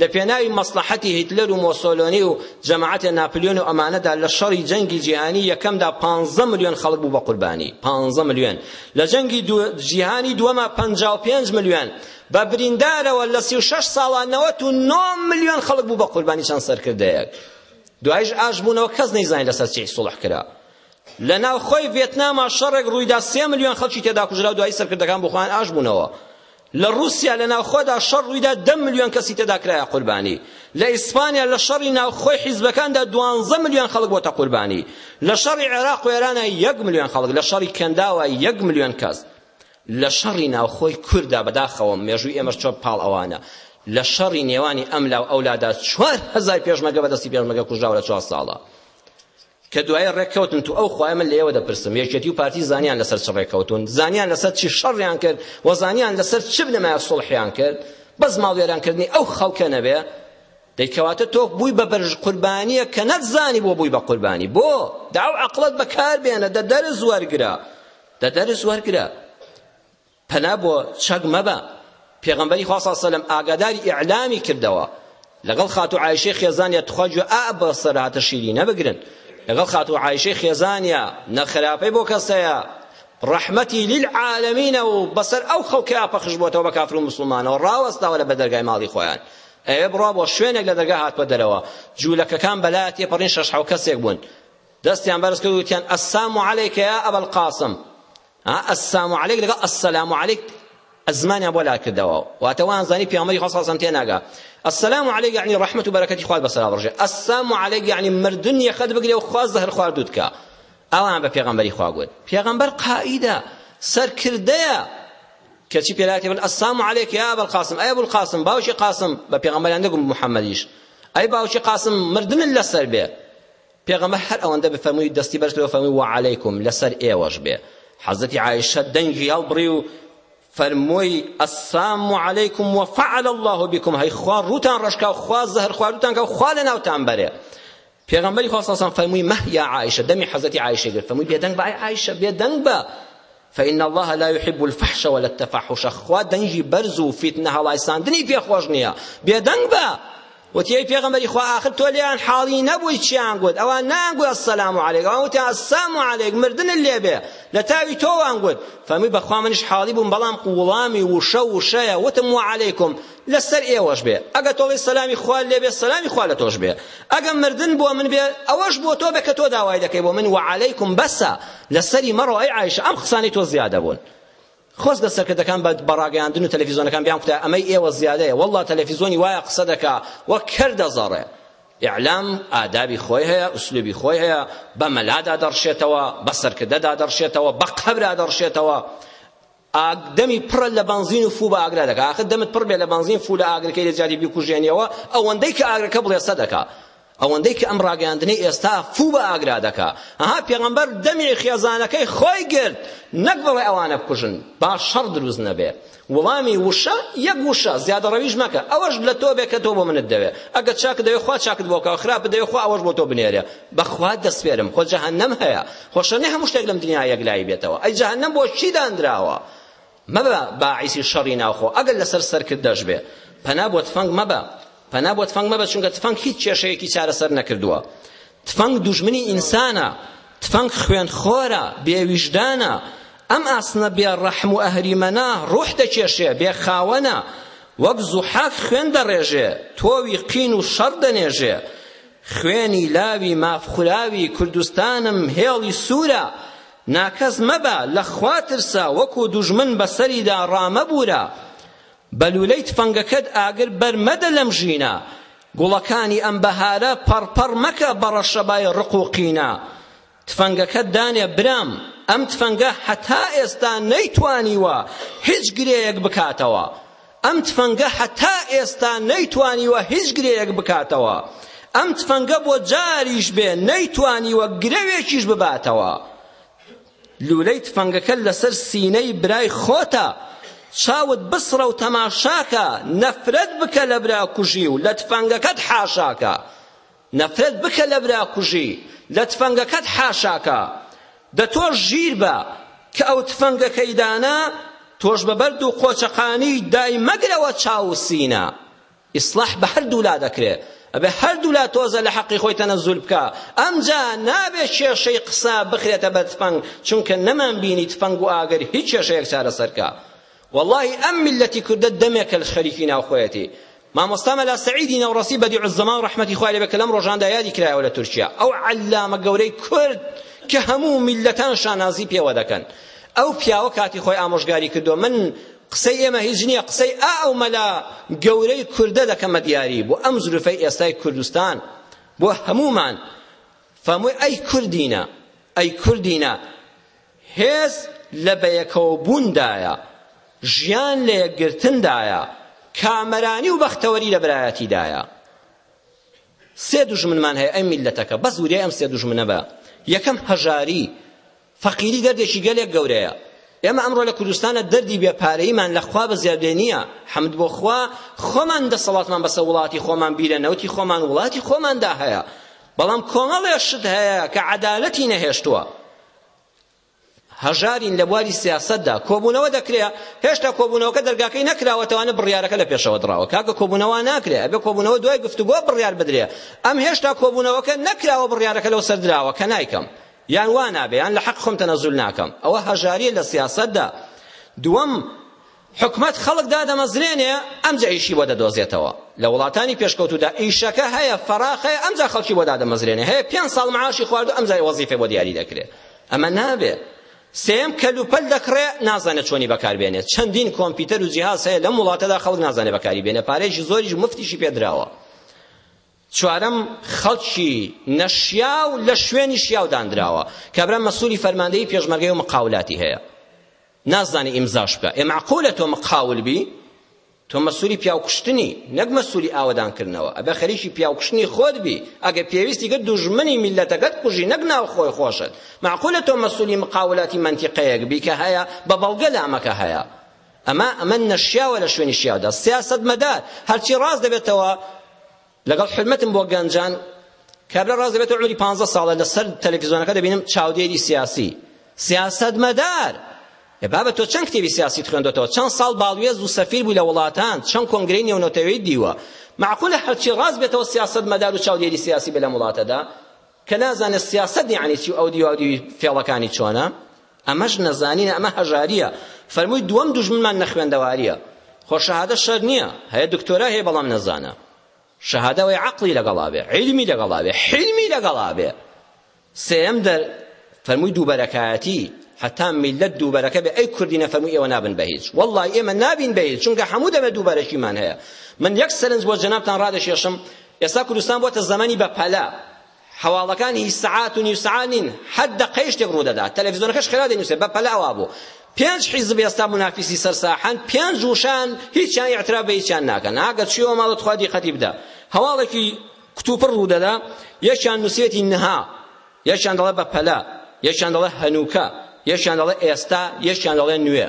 لە پێناوی مەسڵەحەتی هیتلەر و مۆسۆلۆنی و جەماعەتێ ناپلیۆن و ئەمانەدا لە شەڕی جەنگی جیهانی یەکەمدا پانزە ملیۆن خەڵک بوو بە قوربانی پانزە ملیۆن لە جەنگی دو... جیهانی دووەما پەنجا و پێنج ملیۆن بە بریندارەوە لە سی و شەش ساڵا نەوەت و نۆ ملیۆن خەڵک بوو بە قوربانی چەند سەرکردەیەک دوایش ئاش بوونەوە کەس نەیزانی لەسەر چی سوڵح کرا لە ناوخۆی ڤێتناما شەڕێک ڕوویدا سێ ملیۆن خەڵکی تێدا کوژرا و دوایی سەرکردەکان بۆ خۆیان ئاش بوونەوە لە ڕوسیا لە ناوخۆدا شەڕ ڕوویدا دە ملیۆن کەسی تێدا کرایە قوربانی لە ئیسپانیا لە شەڕی ناوخۆی حیزبەکاندا دوانزە ملیۆن خەڵک بۆتە قوربانی لە شەڕی عێراق و ئێرانە یەک ملیۆن خەڵک لە شەڕی کەنداوە یەک ملیۆن کەس لە شەڕی ناوخۆی کوردا بەداخەوە مێژووی ئێمەش چۆن پاڵ ئەوانە لە شەڕی نێوانی ئەملا و ئەولادا چوار هەزار پێشمەگە بەدەستی پێشمەگە کوژراوە لە چوار ساڵە کە دوایی ڕێککەوتن تو ئەو خوایە من لە ئێوە دەپرسم یەکێتی و پارتی زانیان لەسەر چ ڕێککەوتون زانیان لەسەر چی شەڕیان کرد و زانیان لەسەر چ بنەمایەک سوڵحیان کرد بەس ماڵ وێران کردنی ئەو خەڵکە نەبێ دەی کەواتە تۆ بووی بە بەرژ قوربانیە کە نەتزانی بۆ بووی بە قوربانی بۆ داو عەقڵت بەکار بێنە دە دەرس وەرگرە دە دەرس وەرگرە پەنا بۆ چەک مەبە پێغەمبەری خوا صلی سەلەم ئاگاداری ئیعلامی کردەوە لەگەڵ خاتو عایشەی خێزانیا تخوا گوێ ئا بە سەرهاتە شیرینە بگرن لەگەڵ خاتو عایشەی خێزانیا نەخراپەی بۆ کەس هەیە ڕەحمەتی للعالەمینە و بەسەر ئەو خەڵکەیا پەخش بۆتەوە بە کافر و موسڵمانەوە ڕاوەستاوە لە بەدەرگای ماڵی خۆیان ئەوێ بڕوا بۆ شوێنێک لە دەرگا هاتوە دەرەوە جوولەکەکان بەلایە تێپەڕین شەش حەو کەسێک بوون دەستیان بەرز کرد وتیان ئەسام و عەلەیکە یا ئەبەل قاسم ها السام علیک لەگەڵ السلام علیک زمانیان بۆ لاکردەوە واتە وان زانی پیامبەری خوا صلی تێناگا السلام علیک یعنی رحمت و بەرەکەتی خوات بەسەرا بڕژێ السام علیک یعنی مردن یەخەت بگرێ و خوا زەهر خواردوت کە ئەوان بە پێغەمبەری خوا گوت پێغەمبەر قائیدە سەرکردەیە کەچی پێلاتی بن السلام علیک یا ابو القاسم ای ابو القاسم باوشی قاسم بە پێغەمبەریان دەگوم محەممەدیش ئەی باوکی قاسم مردنن لەسەر بێ پێغەمبەر هەر ئەوەندە بە فەرمووی دەستی بەرز کردەوە فەرمووی وعلیکم لەسەر ئێوەش بێ حەزەتی عائشە دەنگی هەڵبڕی و فەرمووی السلام علیکم وفعل الله بكم هەی خوا ڕوتان ڕشکا و خوا زەهر خواردوتان کە خوا لە ناوتان بەرێ پێغەمبەری خوا صلی الله علیه و سلم فەرمووی مەهیا عائشە دەمی حەزەتی عائشە گرت فەرمووی بێدەنگ بە ئای عائشە بێدەنگ بە فإن اللە لا یحب الفحش ولا التفحش خوا دەنگی بەرز و فیتنە هەڵایساندنی پێ خۆش نییە بێدەنگ بە وتی ئەی پێغەمبەری خوا ئاخر تۆ لێیان حاڵی نەبووی چیان گوت ئەوان نان گوت السلام علیک ئەوان وتی السلام علیک مردنت لێ بێ لە تاوی تۆوان گوت فەرمووی بەخوا منیش حاڵی بووم بەڵام وڵامی وشە وشەیە وتم وعلیکم لەسەر ئێوەش بێ ئەگە تۆڵی سەلامی خوال لێ بێ سەلامی خوا لە تۆش بێ ئەگە مردن بۆ من بێ ئەوەش بۆ تۆ بێ کە تۆ داوای دەکەی بۆ من وعەلەیکم بەسە لەسەری مەڕۆ ئەی عایشە ئەم قسانەی تۆ زیادە بوون خۆزگە سەرکردەکان بە بەڕاگەیاندن و تەلەفیزۆنەکان بیان کوتای ئەمەی ئێوە زیادەیە والله تەلەفیزۆنی وایە قسە دەکا وەک کەر دەزەڕێ ئیعلام ئادابی خۆی هەیە ئوسلوبی خۆی هەیە بە مەلادا دەڕشێتەوە بە سەرکردەدا دەڕشێتەوە بە قەبرا دەڕشێتەوە ئاگ دەمی پڕە لە بەنزین و فوو بە ئاگرا دەکا ئاخر دەمت پڕ بێ لە بەنزین فوو لە ئاگرەکەی لە جاری بیکوژێنیەوە ئەوەندەی کە ئاگرەکە بڵێسە دەکا ئەوەندەی کە ئەم ڕاگەیاندنەی ئێستا فوو بە ئاگرا دەکا ئەها پێغەمبەر دەمی خێزانەکەی خۆی گرت نەک بڵێ ئەوانە بکوژن با شەڕ دروست نەبێ وڵامی وشە یەک وشە زیادە ڕەویش مەکە ئەوەش لە تۆ بێ کە تۆ بۆ منت دەوێ ئەگەر چاکت دەوێ خوا چاکت بۆ کە خراپت دەوێ خوا ئەوەش بۆ تۆ بنێرێ بەخوا دەسپێرم خۆ جەهەنەم هەیە خۆشە نەی هەموو شتێک لەم دنیا یەکلایی بێتەوە ئەی جەهەنەم بۆ چی دانراوە مەبە باعیسی شەڕی ناوخۆ ئەگەر لەسەر سەرکردەش بێ پەنا بۆ تفەنگ مەبە پەنا بۆ تفەنگ مەبە چونکە تفەنگ هیچ کێشەیەکی چارەسەر نەکردووە تفەنگ دوژمنی ئینسانە تفەنگ خوێنخۆرە بێویژدانە ئەم ئاسنە بێ ڕەحم و ئەهریمەنە ڕوح دەکێشێ بێ خاوەنە وەک زوحاک خوێن دەڕێژێ تۆوی قین و شەڕ دەنێژێ خوێنی لاوی ماف خوراوی کوردستانم هێڵی سوورە ناکەس مەبە لە خوا ترسە وەکو دوژمن بەسەریدا ڕامەبوورە بە لوولەی تفەنگەکەت ئاگر بەر مەدە لەم ژینە گوڵەکانی ئەم بەهارە پەڕپەڕ مەکە بە ڕەشەبای ڕق و قینە تفەنگەکەت دانێ برام ئەم تفەنگە هەتا ئێستا نەیتوانیوە هیچ گرێیەک بکاتەوە ئەم تفەنگە هەتا ئێستا نەیتوانیوە هیچ گرێیەک بکاتەوە ئەم تفەنگە بۆ جاریش بێ نەیتوانیوە گرەوێکیش بباتەوە لولەی تفەنگەکە لەسەر سینەی برای خۆتە چاوت بسڕە و تەماشاکە نەفرەت بکە لە برا کوژی و لە تفەنگەکەت حاشاکە نەفرەت بکە لە برا کوژی لە تفەنگەکەت حاشاکە دە تۆش ژیر بە کە ئەو تفەنگەکەی دانا تۆش بە بەرد و قۆچەقانی دای مەگرەوە چاو و سینە ئیسڵاح بە هەردوولا دەکرێ ئەبێ هەردوولا تۆزە لە حەقی خۆی تەنەزول بکا ئەمجا نابێ کێشەی قسە بخرێتە بەر تفەنگ چونکە نەمان بینی تفەنگ و ئاگر هیچ کێشەیەک چارەسەرکا وەڵاهی ئەم میللەتی کوردە دەمێکە لەشخەریکی ناوخۆیەتی مامۆستا مەلا سەعیدی نەوڕەسی بەدیع الزەمان ڕەحمەتی خوای لێبێ کە لەم ڕۆژاندا یادی کرایەوە لە تورکیا ئەو عەلامە گەورەی کورد کە هەموو میللەتان شانازی پێوە دەکەن ئەو پیاوە کاتی خۆی ئامۆژگاری کردو من قسەی ئێمە هیچ نییە قسەی ئا ئەو مەلا گەورەی کوردە دەکەمە دیاری بۆ ئەم زروفەی ئێستای کوردستان بۆ هەمومان فەمووی ئەی کوردینە ئەی کوردینە هێز لە بەیەکەوەبووندایە، ژیان لە یەکگرتندایە، کامەرانی و بەختەوەری لە برایەتیدایە. سێ دوژمنمان هەیە ئەی میللەتەکە، بەس وریای ئەم سێ دوژمنە بە. یەکەم هەژاری، فەقیری دەردێکی گەلێک گەورەیە. ئێمە ئەمڕۆ لە کوردستانە دەردی بێ پارەییمان لە خوا بەزیاد لێ نییە، حەمد بۆ خوا خۆمان دەسەڵاتمان بەسەر وڵاتی خۆمان بیرە نەوتی خۆمان وڵاتی خۆماندا هەیە، بەڵام کۆمەڵێ شت هەیە کە عەدالەتی نەهێشتووە. هەژارین لە بواری سیاستدا کۆبوونەوە دەکرێ هێشتا کۆبوونەوەکە دەرگاکەی نەکراوەتەوانە بڕیارەکە لە پێشەوە دراوە کاکە کۆبوونەوە ناکرێ ئەبێ کۆبوونەوە دوای گفتوگۆ بڕیار بدرێ ئەم هێشتا کۆبوونەوەکە نەکراوە بڕیارەکە لەو سەر دراوە کە نایکەم یان وا نابێ یان لە حەق خۆم تەنەزول ناکەم ئەوە هەژاریە لە سیاستدا دووەم حکومەت خەڵک دادەمەزرێنێ ئەمجا ئیشی بۆ دەدۆزێتەوە لە وڵاتانی پێشکەوتوودا ئیشەکە هەیە فەراخ هەیە ئەمجا خەڵکی بۆ دادەمەزرێنێ هەیە پێنج ساڵ معاشی خواردو ئەمجا وەزیفەی بۆ دیاری دەکرێ ئەمە نابێ سێم کەلوپەل دەکڕێ نازانێت چۆنی بەکار بێنێت چەندین کۆمپیوتەر و جیهاز هەیە لەم وڵاتەدا خەڵک نازانێت بەکاری بێنێ پارێکی زۆریش مفتیشی پێدراوە چوارەم خەڵکی نەشیاو لە شوێنی شیاو داندراوە کابرا مەسولی فەرماندەی پێشمەرگەی و مقاولاتی هەیە نازانی ئیمزاش بکا ئێ مەعقولە تۆ مقاول بی تۆ مەسولی پیاوکوشتنی نەک مەسولی ئاوەدانکردنەوە ئەبێ خەریکی پیاوکوشتنی خۆت بی ئەگە پێویستی کرد دوژمنی میلەتەکەت کوژی نەک ناو خۆی خۆشت معقولە تۆ مەسولی مقاولاتی مەنتیقەیەک بی کە هەیە بە بەڵگە لامەکە هەیە ئەمە ئەمە نەشیاوە لە شوێنی شیاودا سیاستمەدار هەرچی ڕاست دەبێتەوە لەگەڵ حورمەتم بۆ گەنجان کابرا ڕاست دەبێتەوە عمری پانزە ساڵە لەسەر تەلەفیزۆنەکە دەبینم چاودێری سیاسی سیاسەتمەدار ئێ بابە تۆ چەند کتێبی سیاسیت خوێندۆتەوە چەند ساڵ باڵوێز و سەفیر بووی لە وڵاتان چەند کۆنگرەی نێونەتەوەیت دیوە معقولە هەرچی ڕاست بێتەوە سیاسەتمەدار و چاودێری سیاسی بێ لەم وڵاتەدا کە نازانێت سیاسەت یانی چی و ئەو دیوا و دیوی فێڵەکانی چۆنە ئەمەش نەزانینە ئەمە هەژارییە فەرمووی دووەم دوژمنمان نەخوێندەوارییە خۆ شەهادە شەر نییە هەیە دکتۆرا هەیە بەڵام نەزانە شەهادە وەی عەقڵی لەگەڵا بێ عیلمی لەگەڵا بێ حیلمی لەگەڵا بێ سێم دەر فەرمووی دووبەرەکایەتی هەتا میلەت دووبەرەکە بێ ئەی کوردی نەفەرموو ئێوە نابن بە هیچ وەڵڵای ئێمە نابین بە هیچ چونکە هەموو دەمێ دووبەرەکیمان هەیە من یەک سەرنج بۆ جەنابتان ڕادەکێشم ئێستا کوردستان بۆتە زەمەنی بەپەلە هەواڵەکان هی سەعات و نیو سەعات نین هەر دەقەی شتێک ڕوودەدات تەلەڤیزیۆنەکەش خێرا دەنووسێت بەپەلە ئەوا بوو پێنج حیزب ئێستا منافیسی سەر ساحەن پێنج وشان هیچیان ئیعتراف بە هیچیان ناکەن ئاگەر چیەوە ماڵە تخوا دیقەتی بدە هەواڵێکی کتوپڕ ڕوودەدا یەکیان نووسێتی نها یەکیان دەڵێ بەپەلە یەکیان دەڵێ هەنووکە یەکیان دەڵێ ئێستا یەکیان دەڵێ نوێ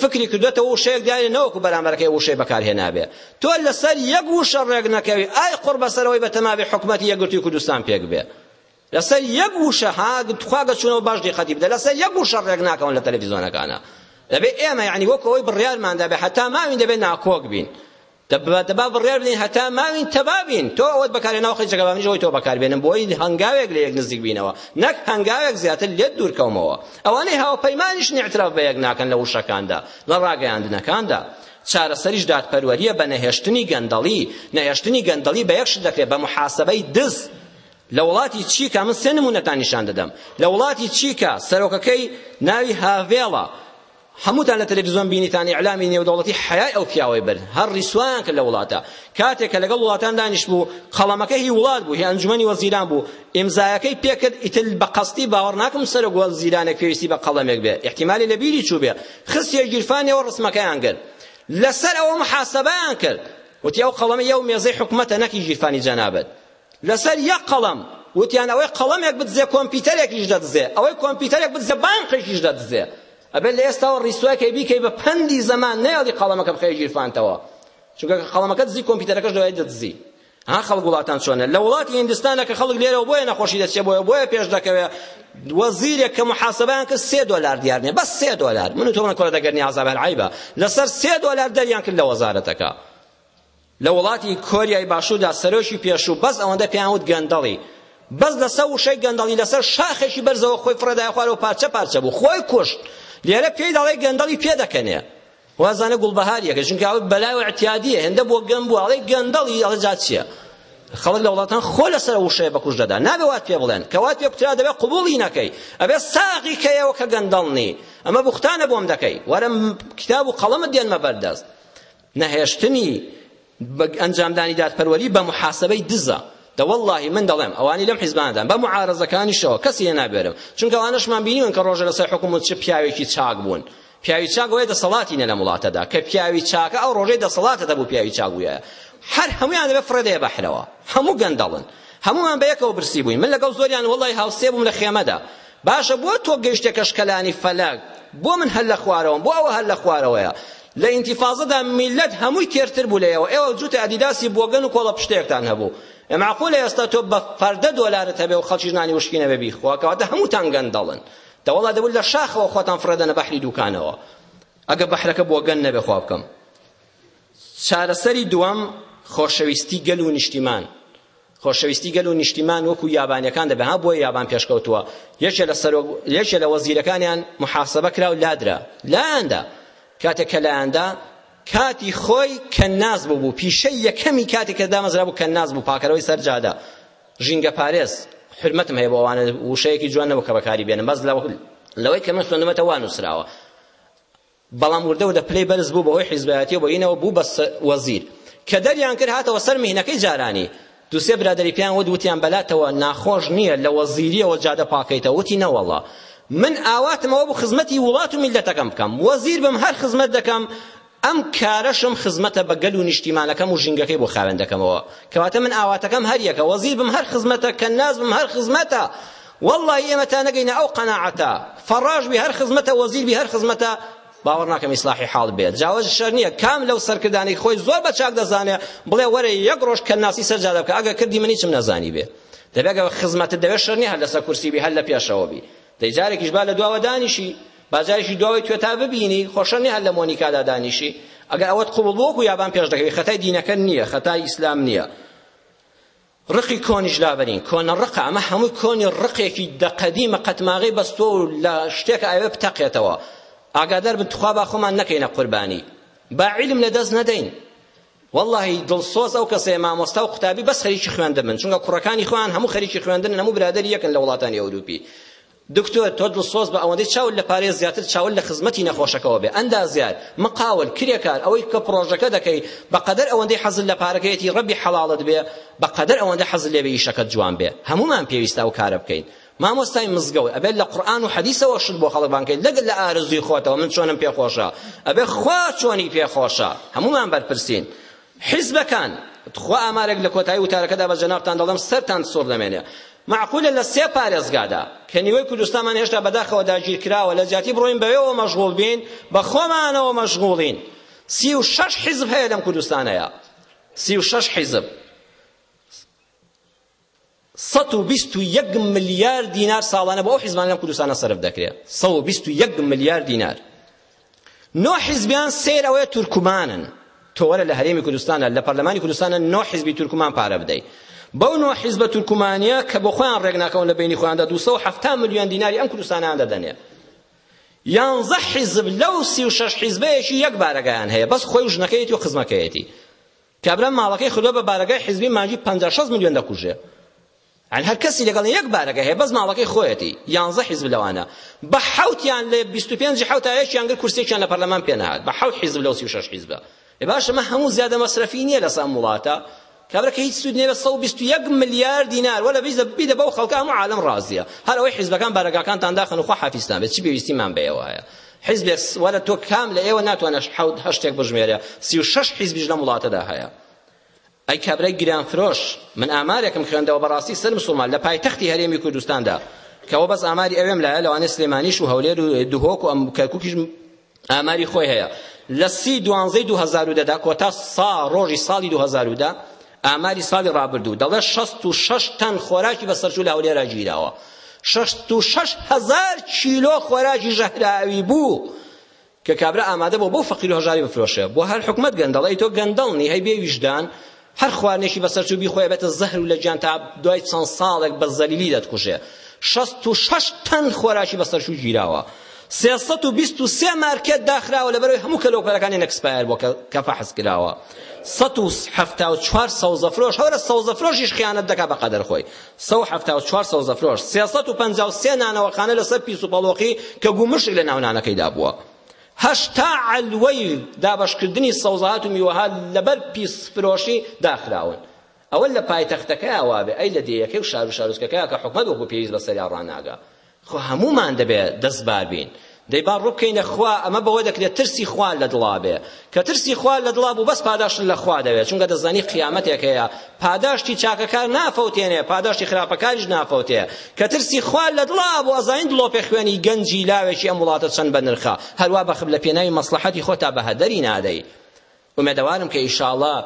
فکری کردۆتەوە وشەیەک دیارە نەوەکو بەرامبەرەکەی ئەو وشەی بەکارهێنابێ تۆ لەسەر یەک وشە ڕێک نەکەوی ئای قوڕ بەسەرەوەی بەتەمابی حکومەتی یەکگرتووی کوردستان پێک بێ لەسەر یەک وشە ها تخوا گە چوونەوە باش دیقەتی بدە لەسەر یەک وشە ڕێک ناکەون لە تەلەڤیزۆنەکانە دەبێ ئێمە یعنی وەکەوەی بڕیارماندا بێ حتا ماوین دەبێ ناکۆک بین دەبا دەبا بڕیار بدەین هەتا ماوین تەبا بین تۆ ئەوەت بەکارێ ناو خەڵکی جەگەڵانیش ئەوەی تۆ بەکار بێنن بۆی هەنگاوێک لە یەک نزیک بینەوە نەک هەنگاوێک زیاتر لێت دوور کەومەوە ئەوانەی هاوپەیمانیش نعتراف بە یەک ناکەن لە وشەکاندا لە ڕاگەیاندنەکاندا چارەسەریش دادپەروەریە بە نەهێشتنی گەندەڵی نەهێشتنی گەندەڵی بە یەکش دەکرێت بە محاسبەی دز لە وڵاتی چیکا من سێ نمونەتان نیشان دەدەم لە وڵاتی چیکا سەرۆکەکەی ناوی هاڤێڵە هەمووتان لە تەلەفزیۆن بینیتان ئیعلامی نێودەوڵەتی حەیای ئەو پیاوەی برد هەر ڕیسوایان کرد لە وڵاتە کاتێک کە لەگەڵ وڵاتان دانیشتبوو قەڵەمەکە هی وڵات بوو هی ئەنجومەنی وەزیران بوو ئیمزایەکەی پێکرد ئیتر بە قەستی باوەڕ ناکەم سەرۆک وەزیرانێک پێویستی بە قەڵەمێک بێ احتیمالی لە بیری چوو بێ خستیە گیرفانیەوە ڕسمەکەیان کرد لەسەر ئەوە محاسبەیان کرد وتی ئەو قەڵەمە یەو مێزەی حکومەتە نەکی گیرفانی جەنابت لەسەر یەک قەڵەم وتیان ئەوەی قەڵەمێک بدزێ کۆمپیتەرێکیش دەدزێ ئەوەی کۆمپیتەرێک بدزێ بانقێکیش دەدزێ ئەبێت لە ئێستاوە ڕیسوای کەی بیکەی بە پەندی زەمان نەیەڵی قەڵەمەکە بخەی ژیرفانتەوە چونکە قەڵەمەکە دزی کۆمپیوتەرەکەش دەوای دەدزی ها خەڵک وڵاتان چۆنە لە وڵاتی هندستانە کە خەڵک لێرەوە بۆیە نەخۆشی دەچێ بۆیە بۆیە پێش دەکەوێ وەزیرێک کە محاسبەیان کرد سێ دۆلار دیار نیە بەس سێ دۆلار من و تۆ منە کۆرە دەگەرنی عەزابەل عەیبە لەسەر سێ دۆلار دەریان کرد لە وەزارەتەکە لە وڵاتی کۆریای باشووردا سەرۆکی پێشوو بەس ئەوەندە پێیان وت گەندەڵی بەس لەسەر وشەی گەندەڵی لەسەر شاخێکی بەرزەوە خۆی فڕێدایە خوارەوە پارچە پارچە بوو خۆی کوشت لێرە پێی دەڵێ گەندەڵی پێ دەکەنێ وازانە گوڵبەهاریەکە چونکە ئەوە بەلای و اعتیادیە هێندە بۆ گەم بوو ئەڵێ گەندەڵی ئەڵێ جا چییە خەڵک لە وڵاتان خۆ لەسەر وشەیە بەکوش دەدا نابێ وات پێ بڵێن کە وات پێ کوترا دەبێ قبوڵی نەکەی ئەبێ ساغی کەیەوە کە گەندەڵنی ئەمە بوختانە بۆم دەکەی وەرە کتاب و قەڵەمت دێنمە بەردەست نەهێشتنی بە ئەنجامدانی دادپەروەری بە محاسبەی دزە دە واللهی من دەڵێم ئەوانی لەم حیزبانەدان بە معارەزەکانیشەوە کەسی هێنابێرم چونکە ئەوانەشمان بینیون کە ڕۆژێ لەسەر حکوم و چ پیاوێکی چاک بوون پیاوی چاک ئەوەیە دەسەڵاتی نە لەم وڵاتەدا کە پیاوی چاکە ئەو ڕۆژەی دەسەڵاتە دەبوو پیاوی چاک بوویە هەر هەمویان دەبێ فڕێ دەیە بەحرەوە هەموو گەندەڵن هەمومان بە یەکەوە برسی بووین من لەگەڵ زۆریان وڵی هاوسێ بووم لە خێمەدا باشە بۆ تۆ گەیشتە کەشکەلانی فەلەک بۆ من هەر لە خوارەوەم بۆ ئەوە هەر لە خوارەوەیە لە ئینتیفازەدا میلەت هەمووی تێرتر بوو لەیەوە ئێوە جووتە ئەدیداسی بۆگەن و کۆڵە پشتێکتان هەبوو معقولە ئێستا تۆ بە فەردە دۆلارت هەبێ و خەڵکیش نانی وشکی نەبێ بیخوا کەواتە هەمووتان گەندەڵن دەوەڵا دەبوو لە شاخەوە خۆتان فڕێدەنە بەحری دووکانەوە ئەگە بەحرەکە بۆگەن نەبێ خوا بکەم چارەسەری دووەم خۆشەویستی گەل و نیشتیمان خۆشەویستی گەل و نیشتیمان وەکو یابانیەکان دەبێ ها بۆیە یابان پێشکەوتووە یەکێ لە سەرۆک یەکێ لە وەزیرەکانیان محاسبە کرا و لادرا لایاندا کاتێک کە لایاندا کاتی خۆی کەناز بوو بوو پیشەی یەکەمی کاتێک کە دامەزرا بوو کەناز بوو پاکەرەوەی سەر جادە ژینگە پارێز حرمەتم هەیە بۆ ئەوانە وشەیەکی جوان نەبوو کە بەکاری بێنم بەس لەوەی کە من خوێندمەتە وا نووسراوە بەڵام وردە وردە پلەی بەرز بوو بەهۆی حیزبایەتیەوە بۆینەوە بوو بە وەزیر کە دەریان کرد هاتەوە سەر مهینەکەی جارانی دوسێ برادری پیان وت وتیان بەلاتەوە ناخۆش نییە لە وەزیریەوە جادە پاکەیتە وتی نەوەڵا من ئاواتمەوە بۆ خزمەتی وڵات و میلەتەکەم بکەم وەزیر بم هەر خزمەت دەکەم ئەم کارەشم خزمەتە بە گەل و نیشتیمانەکەم و ژینگەکەی بۆ خاوێن دەکەمەوە کەواتە من ئاواتەکەم هەر یەکە وەزیر بم هەر خزمەتە کەناز بم هەر خزمەتە وەڵڵەهی ئێمە تا نەگەینە ئەو قەناعەتە فەڕاش بی هەر خزمەتە وەزیر بی هەر خزمەتە باوەڕ ناکەم ئیسلاحی حاڵ بێت جاوەز شەر نییە کام لەو سەرکردانەی خۆی زۆر بە چاک دەزانێ بڵێ وەرە یەک ڕۆژ کەناسی سەر جادە بکە ئەگەر کردی من هیچم نەزانی بێ دەبێت گە خزمەتت دەوێت شەر نییە هەر لەسەر کورسی بی هەر لە پێشەوە بی دەی جارێکیش با لە دواوە دانیشی بازارێکی دواوەی توێ تا ببینی خۆشە نییە هەر لە مۆنیکادا دانیشی ئەگەر ئەوەت قوبڵ بۆکو یابان پێش دەکەوی خەتای دینەکە نییە خەتای ئیسلام نییە ڕقی کۆنیش لابەرین کۆنە ڕقە ئەمە هەمووی کۆنی ڕقێکی دەقەدیمە قەتماغی بەستۆ و لە شتێک ئاوێ بتەقێتەوە ئاگادار بن تخوا با خۆمان نەکەینە قوربانی با علم لە دەست نەدەین واللهی دڵسۆز ئەو کەسەیە مامۆستا و قوتابی بەس خەریکی خوێندن من چونکە کوڕەکانی خۆیان هەموو خەریکی خوێندن هەموو برادەری یەکن لە وڵاتانی ئەوروپی دکتۆر تۆ دڵسۆز بە ئەوەندەی چاول لە پارەیە زیاتر چاول لە خزمەتی نەخۆشەکەوە بێ ئەندازیار مقاول کرێکار ئەوەی کە پڕۆژەکە دەکەی بەقەدەر ئەوەندەی حەزت لە پارەکەیەتی ڕەبی حەڵاڵت بێ بەقەدەر ئەوەندە حەزت لێ بێ ئیشەکەت جوان بێ هەموومان پێویستە ئەو کارە بکەین مامۆستای مزگەوت ئەبێت لە قورئان و حەدیسەوە شت بۆ خەڵک بانکەیت لەگەل لە ئارزوی خۆتەوە من چۆنم پێخۆشە ئەبێ خوا چۆنی پێخۆشە هەمومان بەرپرسین حیزبەکان، تخوا ئامارێک لە کۆتایی وتارەکەدا بە جەنابتان دەڵێم سەرتان سوڕ نەمێنێ، مەعقولە لە سێ پارێزگادا کە نیوەی کوردستانمان هێشتا بەداخەوە داگیرکراوە لە جیاتی بڕۆین بەوێوە مەشغوڵ بین بە خۆمانەوە مەشغوڵین سی و شەش حیزب هەیە لەم کوردستانەیا سی و شەش حیزب سەد و بیست و یەک ملیار دینار ساڵانە بۆ ئەو حیزبانە لەم کوردستانە سەرف دەکرێت سەد و بیست و یەک ملیار دینار نۆ حیزبیان سێر ئەوەیە تورکمانن تۆوەرە لە هەرێمی کوردستانە لە پەرلەمانی کوردستانە نۆ حیزبی تورکمان پارە بدەیت بەو نۆ حیزبە تورکمانیە کە بۆ خۆیان ڕێک ناکەون لە بینی خۆیاندا 270 میلیۆن دیناری ئەم کوردستانیان دەدەنێ یانزە حیزب لەو سی و شەش حیزبەیەکی یەک بارەگایان هەیە بەس خۆی و ژنەکەیەتی و خزمەکەیەتی کابرا ماڵەکەی خردوە بە بارەگای حیزبی مانگی پەنجا شەست ملیۆن دەکوژێ یان هەر کەسی لەگەڵ یەک بارەگای هەیە بەس ماڵەکەی خۆیەتی یانزە حیزب لەوانە بە حەوتیان لە بیست و پێنج حەوتا یەکیان گر کورسێکیان لە پەرلەمان پێ نەهات بە حەوت حیزب لەو سی و شەش حیزبە ئێ باشە مە هەموو زیادە مەسرەفی نییە لەسەر ئەم وڵاتە کابرا کە هیچ سود نیە لە 121 ملیار دینار ولا بیز بیدە بەو خەڵکە هەموو عالم ڕازیە هەر ئەوەی حیزبەکان بارەگاکانتان داخن و خوا حافیزتان بێت چی پێویستیمان بەیەوە هەیە حیزبێک وا لە تۆ کام لە ئێوە ناتوانێت حەوت هەشتێک بژمێرێ سی و شەش حیزبیش لەم وڵاتەدا هەیە ئەی کابرای گرانفرۆش من ئامارێکم خوێندەوە بەڕاستی سەر مسلمان لە پایتەختی هەرێمی کوردستاندا کەەوە بەس ئاماری ئەوێم لایە لەوانێ سلێمانیش و هەولێر و دهۆک و ئەم کەرکوکیش ئاماری خۆی هەیە لە سی دوانزەی دوهزار و دەدا کۆتا سا ڕۆژی ساڵی دوهزار و دە ئاماری ساڵی ڕابردوو دەڵێت شەست و شەش تەن خۆراکی بەسەرچوو لە هەولێرا گیراوە شەست و شەش هەزار کیلۆ خۆراکی ژەهراوی بوو کە کابرا ئامادە بۆ بۆ فەقیر و هەژاری بفرۆشێ بۆ هەر حکومت گەندەڵە ئەی تۆ گەندەڵ نی هەی بێ ویژدان هەر خوارنێکی بەسەر چوو بیخۆی بێتە زەهر و لە گیان تا دوای چەند ساڵێک بە زەلیلی دەتکوژێ شەست و شەش تەن خۆراکی بەسەر چوو گیراوە سێ سەد و بیست و سێ مارکێت داخراوە لەبەرەوەی هەموو کەلەوپەرەکانی نەکسپایەر بووە کە فەحس کراوە سەد و حەفتا و چوار سەوزەفرۆش هەورە سەوزەفرۆشیش خیانەت دەکا بە قەدەر خۆی سەد و حەفتا و چوار سەوزەفرۆش سێ سەد و پەنجا و سێ نانەوەخانە لەسەر پیس و پەڵۆقی کە گوو مشک لە ناو نانەکەیدا بووە هەشتا عەلوەی دابەشکردنی سەوزەهات و میوەها لەبەر پیس فرۆشی داخراون ئەوە لە پایتەختەکەیان وابێ ئەی لە دێیەکەی و شار و شارۆچکەکەیان کە حکومەت وەکو پێویست بەسەریا ڕاناگا خۆ هەموومان دەبێ دەستبار بین دەی با ڕووبکەینە خوا ئەمە بەوە دەکرێت ترسی خوا لە دڵا بێ کە ترسی خوا لە دڵا بوو بەس پاداشت لە خوا دەوێت چونکە دەزانی قیامەتێک هەیە پاداشتی چاکەکار نافەوتێنێ پاداشتی خراپەکاریش نافەوتێ کە ترسی خوا لە دڵا بوو ئەزانین دڵۆپێ خوێنی گەنجی لاوێکی ئەم وڵاتە چەند بەنرخە هەروا بەخب لە پێناوی مەسڵەحەتی خۆتا بەهەدەری نادەی ئومێدەوارم کە ئیشاڵا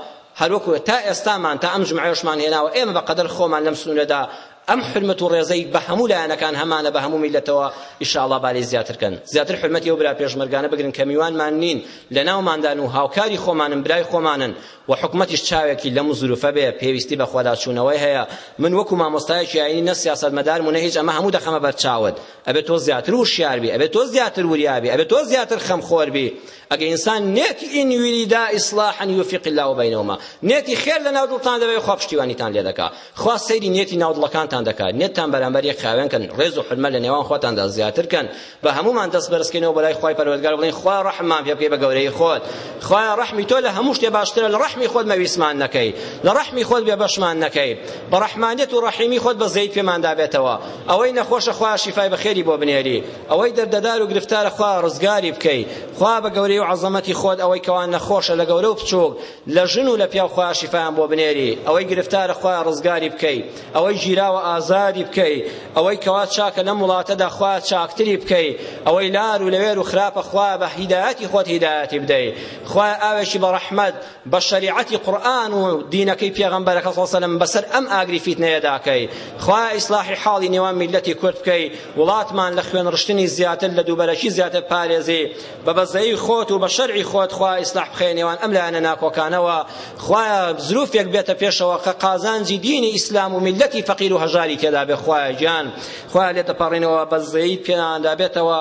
هەر وەکو تا ئێستامان تا ئەم جومعەیەشمان هێناوە ئێمە بە قەدەر خۆمان لەم سنوورەدا ئەم حرمەت و ڕێزەی بە هەموو لایەنەکان هەمانە بە هەموو میلەتەوە ئیشاڵا بالێ زیاتر کەن زیاتر حرمەتی ئەو برا پێشمەرگانە بگرن کە میوانمان نین لە ناوماندان و هاوکاری خۆمانن برای خۆمانن و حکومەتیش چاوێکی لەم زروفە بێ پێویستی بە خۆداچوونەوەی هەیە من وەکو مامۆستایەکی ئاینی نە سیاسەتمەدارم و نە هیچ ئەمە هەموو دەخەمە بەرچاوت ئەبێت تۆ زیاتر وشیار بی ئەبێت تۆ زیاتر وریا بی ئەبێت تۆ زیاتر خەمخۆر بی ئەگە ئینسان نێتی ئین یوریدا ئیسلاحن یوفیق الله بینهما نێتی خێر لە ناو دڵتان دەبێت خوا پشتیوانیتان لێ دەکا خوا سەیری نێتی ناو دڵەکانتان دەکات نێتتان بەرامبەر یەک خاوێن کەن ڕێز و حرمە لە نێوان خۆتاندا زیاتر کەن بە هەمومان دەست بەرزکەینەوە بەلای خوای پەروەردگار بڵین خوا ڕەحممان پێ بکەی بە گەورەی خۆت خوا ڕەحمی تۆ لە هەموو شتێ باشترە لە ڕەحمی خۆت مەویسمان نەکەی لە ڕەحمی خۆت بێ بەشمان نەکەی بە ڕەحمانیت و ڕەحیمی خۆت بە زەید پێماندا بێتەوە ئەوەی نەخۆشە خوا شیفای بەخێری بۆ بنێری ئەوەی دەردەدارو گرفتارە خوا ڕزگاری بکەی خوا بە گەورەی و عەزەمەتی خۆت ئەوەی کەوا نەخۆشە لە گەورە و بچووک لە ژن و لە پیاو خوا شیفایان بۆ بنێری ئەوەی گرفتارە خوا ڕزگاری بکەی ئەوەی گیراوە ئازادی بکەی ئەوەی کەوا چاکە لەم وڵاتەدا خوا چاکتری بکەی ئەوەی لار و لەوێر و خراپە خوا بە هیدایەتی خۆت هیدایەتی بدەی خوا ئاوێکی بە ڕەحمەت بە شەریعەتی قورئان و دینەکەی پێغەمبەرەکە صلی الله علیه و بەسەر ئەم ئاگری فیتنەیەدا کەی خوایە ئیسلاحی حاڵی نێوان میللەتی کورد بکەی وڵاتمان لە خوێن ڕشتنی زیاتر لە دووبەرەکی زیاتر پارێزی بە بەزەیی خۆت و بە شەرعی خۆت خوا ئیسلاح بخەی نێوان ئەم لایەنە ناکۆکانەوە خوایە زروفێک بێتە پێشەوە کە قازانجی دینی ئیسلام و میللەتی فەقیر و هەژاری تێدا بێ خوایە گیان خوایە لێ دەپەڕینەوە بەزەیی پێیاندا بێتەوە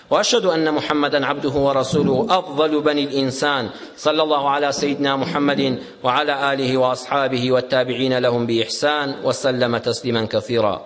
وأشهد أن محمدا عبده ورسوله أفضل بني الإنسان صلى الله على سيدنا محمد وعلى آله وأصحابه والتابعين لهم بإحسان وسلم تسليما كثيرا